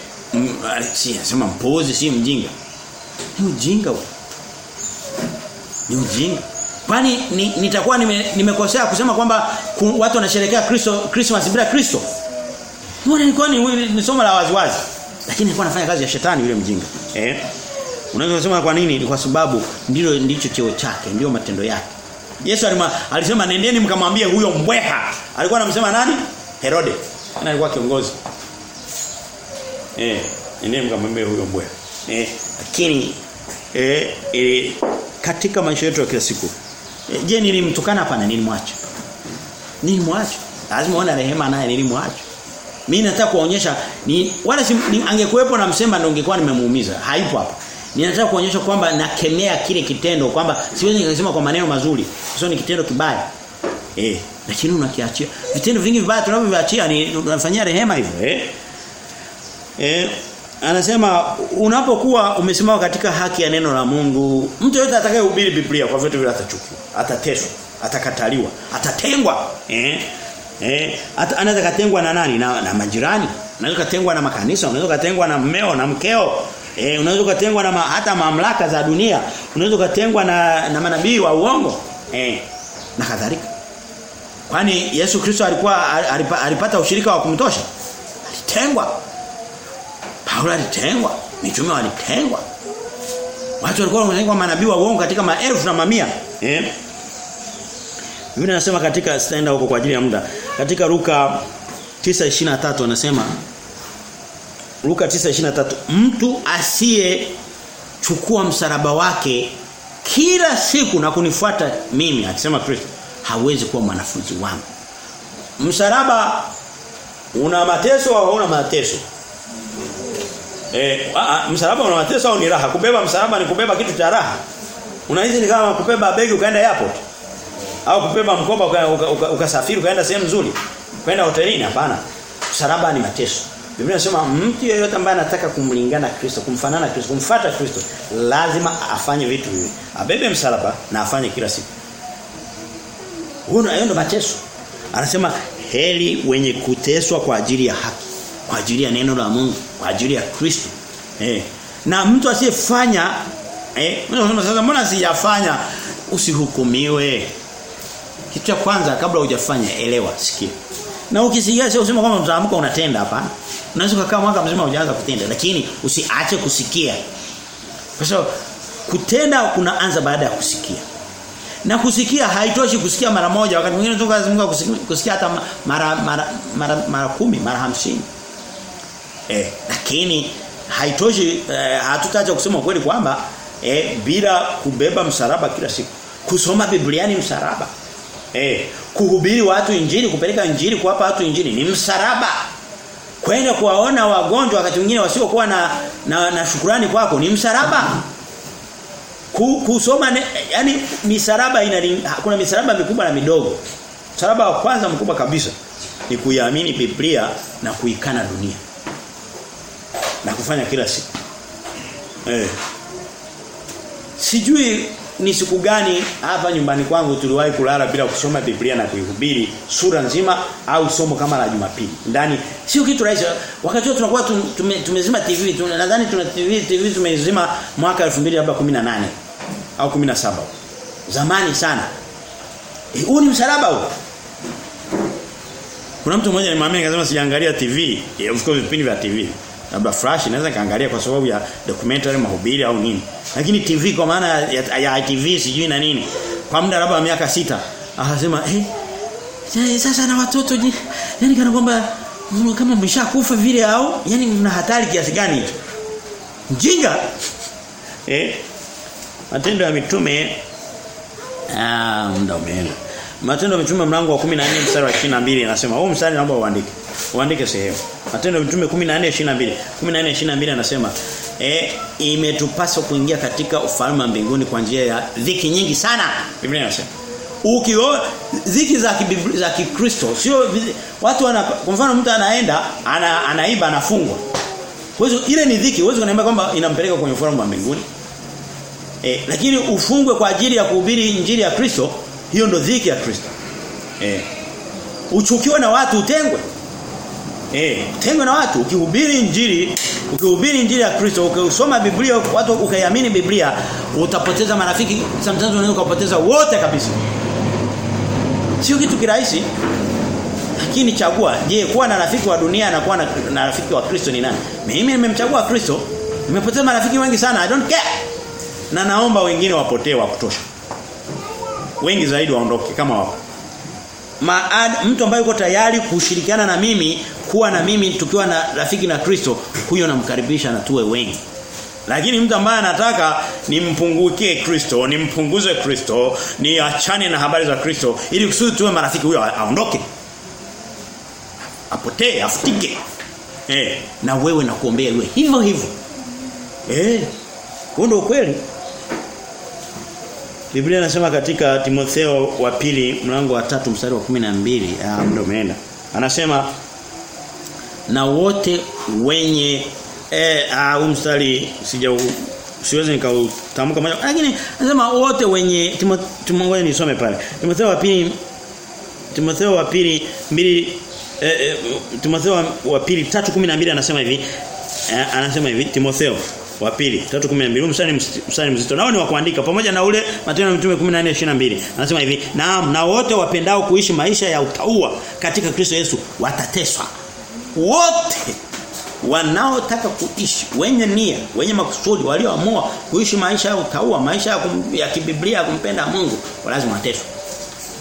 si anasema mpozi si mjinga. Ni ujinga wewe. Ni ujinga. Kwani ni, nitakuwa nimekosea nime kusema kwamba ku, watu wanasherehekea Kristo Christmas bila Kristo? Mbona nilikuwa ni, ni somo la waziwazi. Lakini nilikuwa nafanya kazi ya shetani yule mjinga. Eh? Unaweza kusema kwa nini? Ni kwa sababu ndilo ndicho cheo chake, ndio matendo yake. Yesu alima, alisema nendeni mkamwambie huyo mbweha. Alikuwa anamsema nani? Herode. Ana alikuwa kiongozi. Eh, nendeni mkamwambie huyo mbweha. Eh, lakini eh, eh katika maisha yetu ya kila siku Eh, je nilimtukana hapana nilimwacha nilimwacha lazima uone rehema naye nilimwacha mimi nataka kuonyesha ni wala si, ni, angekuepo na msema ndio ungekuwa nimemuumiza haipo hapa ninataka kuonyesha kwamba nakemea kile kitendo kwamba siwezi kusema kwa maneno mazuri. Sio ni kitendo kibaya. Eh lakini unakiachia. Vitendo vingi vibaya tunavyoviachia ni unafanyia rehema hivyo eh? Eh anasema unapokuwa umesimama katika haki ya neno la Mungu mtu yote atakayehubiri Biblia kwa vitu vile atachukiwa atateswa atakataliwa atatengwa eh? Eh anaweza katengwa na nani? Na, na majirani. Anaweza katengwa na makanisa anaweza katengwa na mmeo na mkeo eh unaweza ukatengwa na ma, hata mamlaka za dunia unaweza ukatengwa na na manabii wa uongo eh na kadhalika kwani Yesu Kristo alikuwa alipata ushirika wa kumtosha alitengwa Paulo alitengwa, mitume walitengwa. Watu walikuwa wanatengwa manabii wa uongo katika maelfu na mamia. Eh? Biblia inasema katika sitaenda huko kwa ajili ya muda. Katika Luka 9:23 anasema Luka 9:23 mtu asiye chukua msalaba wake kila siku na kunifuata mimi akisema Kristo hawezi kuwa mwanafunzi wangu. Msalaba una mateso au hauna mateso? Eh, msalaba una mateso au ni raha? Kubeba msalaba ni kubeba kitu cha raha. Unahisi ni kama kubeba begi ukaenda airport au kubeba mkoba ukasafiri uka, uka, uka ukaenda sehemu nzuri. Kwenda hotelini hapana. Msalaba ni mateso. Biblia inasema mtu yeyote ambaye anataka kumlingana Kristo, kumfanana Kristo, kumfuata Kristo, lazima afanye vitu hivi. Abebe msalaba na afanye kila siku. Huna ndio mateso. Anasema heli wenye kuteswa kwa ajili ya haki kwa ajili ya neno la Mungu, kwa ajili ya Kristo. Eh. Na mtu asiyefanya eh unasema sasa mbona sijafanya usihukumiwe. Kitu cha kwanza kabla hujafanya elewa, sikia. Na ukisikia sio usema kama mtaamka unatenda hapa. Unaweza kukaa mwaka mzima hujaanza kutenda lakini usiache kusikia. Kwa sababu kutenda kunaanza baada ya kusikia. Na kusikia haitoshi kusikia mara moja wakati mwingine tunataka lazima kusikia, kusikia hata mara mara mara, mara kumi, mara hamsini Eh, lakini haitoshi eh, hatutaacha kusema kweli kwamba eh, bila kubeba msalaba kila siku. Kusoma Biblia ni msalaba. Eh, kuhubiri watu injili, kupeleka injili kuwapa watu injili ni msalaba. Kwenda kuwaona wagonjwa wakati mwingine wasiokuwa na, na na shukrani kwako ni msalaba. Kusoma yani misalaba ina kuna misalaba mikubwa na midogo. Msalaba wa kwanza mkubwa kabisa ni kuiamini Biblia na kuikana dunia na kufanya kila siku. Eh. Sijui ni siku gani hapa nyumbani kwangu tuliwahi kulala bila kusoma Biblia na kuihubiri sura nzima au somo kama la Jumapili. Ndani sio kitu rahisi. Wakati tunakuwa tume, tumezima TV, nadhani tuna TV TV tumezima mwaka 2018 au 17. Zamani sana. Huu ni msalaba huu. Kuna mtu mmoja nimwambia akasema sijaangalia TV, yeah, of course vipindi vya TV labda flash naweza kaangalia kwa sababu ya documentary mahubiri au nini. Lakini TV kwa maana ya, ya, ya TV sijui na nini. Kwa muda labda miaka sita akasema eh sasa na watoto yani kana kwamba kama mshakufa vile au yani mna hatari kiasi gani hicho? Mjinga. Eh matendo ya mitume ah muda umeenda. Matendo ya Mitume mlango wa 14 mstari wa 22 anasema, "Huu mstari naomba uandike." Uandike sehemu. Matendo ya Mitume 14:22. 14:22 anasema, "Eh imetupaswa kuingia katika ufalme wa mbinguni kwa njia ya dhiki nyingi sana." Biblia inasema. Ukio dhiki za za Kikristo sio watu wana kwa mfano mtu anaenda ana, anaiba anafungwa. Kwa hiyo ile ni dhiki, uwezo kuniambia kwamba inampeleka kwenye ufalme wa mbinguni. Eh, lakini ufungwe kwa ajili ya kuhubiri injili ya Kristo, hiyo ndo dhiki ya Kristo. Eh. Uchukiwe na watu utengwe. Eh, tengwe na watu ukihubiri injili, ukihubiri injili ya Kristo, ukisoma Biblia, watu ukaiamini Biblia, utapoteza marafiki, sometimes unaweza kupoteza wote kabisa. Sio kitu kirahisi. Lakini chagua, je, kuwa na rafiki wa dunia na kuwa na, rafiki wa Kristo ni nani? Mimi nimemchagua Kristo. Nimepoteza marafiki wengi sana. I don't care. Na naomba wengine wapotee wa kutosha. Wengi zaidi waondoke kama wapo. Maad, mtu ambaye yuko tayari kushirikiana na mimi kuwa na mimi tukiwa na rafiki na Kristo huyo namkaribisha na tuwe wengi. Lakini mtu ambaye anataka nimpungukie Kristo nimpunguze Kristo niachane na habari za Kristo ili kusudi tuwe marafiki huyo aondoke. Apotee afutike. Eh na wewe nakuombea iwe hivyo hivyo. Eh huo ndio kweli Biblia inasema katika Timotheo wa pili mlango wa tatu mstari wa 12 ah ndio umeenda. Anasema na wote wenye eh ah mstari sija siwezi nikautamka moja lakini anasema wote wenye Timotheo nisome pale. Timotheo wa pili Timotheo wa pili mbili eh, eh, Timotheo wa pili 3:12 anasema hivi eh, anasema hivi Timotheo wa pili. 3:12 msani msani mzito. Nao ni wa kuandika. Pamoja na ule Matendo ya Mitume 14:22 anasema hivi naam na wote wapendao kuishi maisha ya utaua katika Kristo Yesu watateswa. Wote wanaotaka kuishi wenye nia wenye makusudi walioamua kuishi maisha ya utaua maisha ya, kum, ya kibiblia kumpenda Mungu lazima wateswe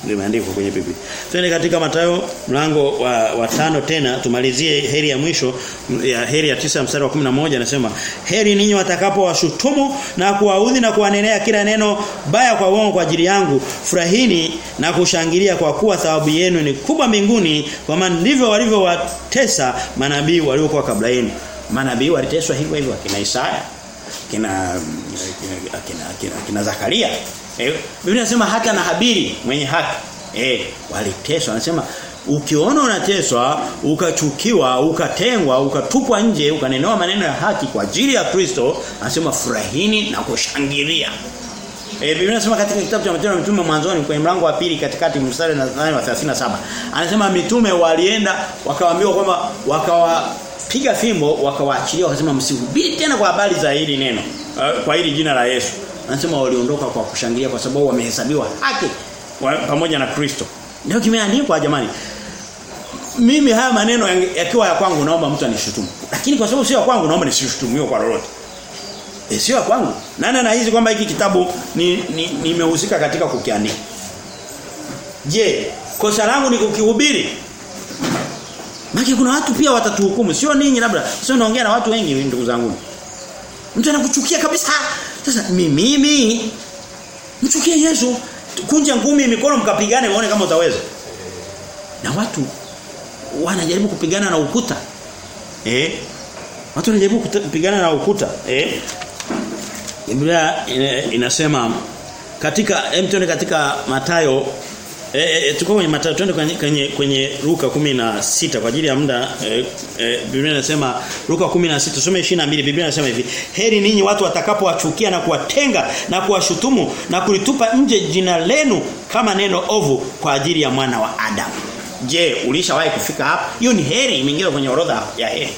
limeandikwa kwenye Biblia. Twende katika Mathayo mlango wa, wa tano tena tumalizie heri ya mwisho ya heri ya tisa mstari wa 11 anasema heri ninyi watakapowashutumu na kuwaudhi na kuwanenea kila neno baya kwa uongo kwa ajili yangu. Furahini na kushangilia kwa kuwa thawabu yenu ni kubwa mbinguni kwa maana ndivyo walivyowatesa manabii waliokuwa kabla yenu. Manabii waliteswa hivyo hivyo kina Isaya kina kina, kina, kina, kina Zakaria Eh, Biblia inasema hata na Habiri mwenye haki. Eh waliteswa. Anasema ukiona unateswa ukachukiwa ukatengwa ukatupwa nje ukanenewa maneno ya haki kwa ajili ya Kristo anasema furahini na kushangilia. Eh Biblia inasema katika kitabu cha Matendo ya Mitume mwanzoni kwenye mlango wa pili katikati mstari wa 37 anasema mitume walienda wakawaambiwa kwamba wakawapiga fimbo wakawaachilia wakasema msihubiri tena kwa habari za hili neno kwa hili jina la Yesu anasema waliondoka kwa kushangilia kwa sababu wamehesabiwa haki pamoja na Kristo. Ndio kimeandikwa jamani. Mimi haya maneno yakiwa ya kwangu naomba mtu anishutumu. Lakini kwa sababu sio ya kwangu naomba nisishutumiwe kwa lolote. E, sio ya kwangu. Nani anahisi kwamba hiki kitabu nimehusika ni, ni katika kukiandika? Je, kosa langu ni kukihubiri? Maki kuna watu pia watatuhukumu, sio ninyi labda. Sio naongea na watu wengi ndugu zangu. Mtu anakuchukia kabisa. Sasa mimi mchukie Yesu, kunja ngumi mikono mkapigane muone kama utaweza. Na watu wanajaribu kupigana na ukuta. Eh? Watu wanajaribu kupigana na ukuta. Eh? Biblia inasema katika hem katika Matayo Eh, e, tuko kwenye Mathayo twende kwenye, kwenye kwenye Luka 16 kwa ajili ya muda. E, e, Biblia inasema Luka 16 tusome 22 Biblia inasema hivi heri ninyi watu watakapowachukia na kuwatenga na kuwashutumu na kulitupa nje jina lenu kama neno ovu kwa ajili ya mwana wa Adam je ulishawahi kufika hapa? Hiyo ni heri imeingia kwenye orodha ya heri.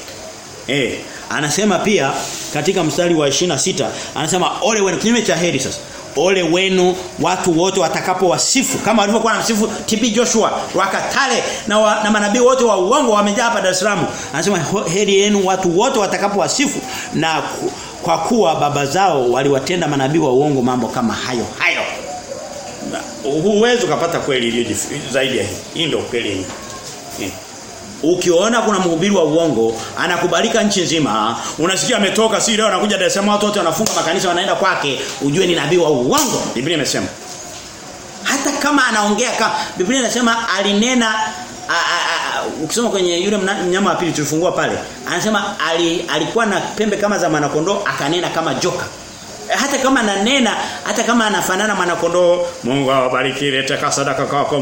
Eh anasema pia katika mstari wa 26 anasema ole wenu kinyume cha heri sasa ole wenu watu wote watakapo wasifu kama walivyokuwa wanasifu TB Joshua wakatale na, wa, na manabii wote wa uongo wamejaa hapa Dar es Salaam. Anasema heri yenu watu wote watakapo wasifu na kwa kuwa baba zao waliwatenda manabii wa uongo mambo kama hayo hayo. Huwezi ukapata kweli iliyo zaidi ya hii. Hii ndio kweli hii. Ukiona kuna mhubiri wa uongo anakubalika nchi nzima, unasikia ametoka si leo anakuja Dar es Salaam watu wote wanafunga makanisa wanaenda kwake, ujue ni nabii wa uongo. Biblia imesema. Hata kama anaongea kama Biblia inasema alinena a, a, a, ukisoma kwenye yule mnyama wa pili tulifungua pale, anasema ali, alikuwa na pembe kama za mwanakondoo akanena kama joka. Hata kama ananena, hata kama anafanana mwanakondoo, Mungu awabariki leta sadaka kwako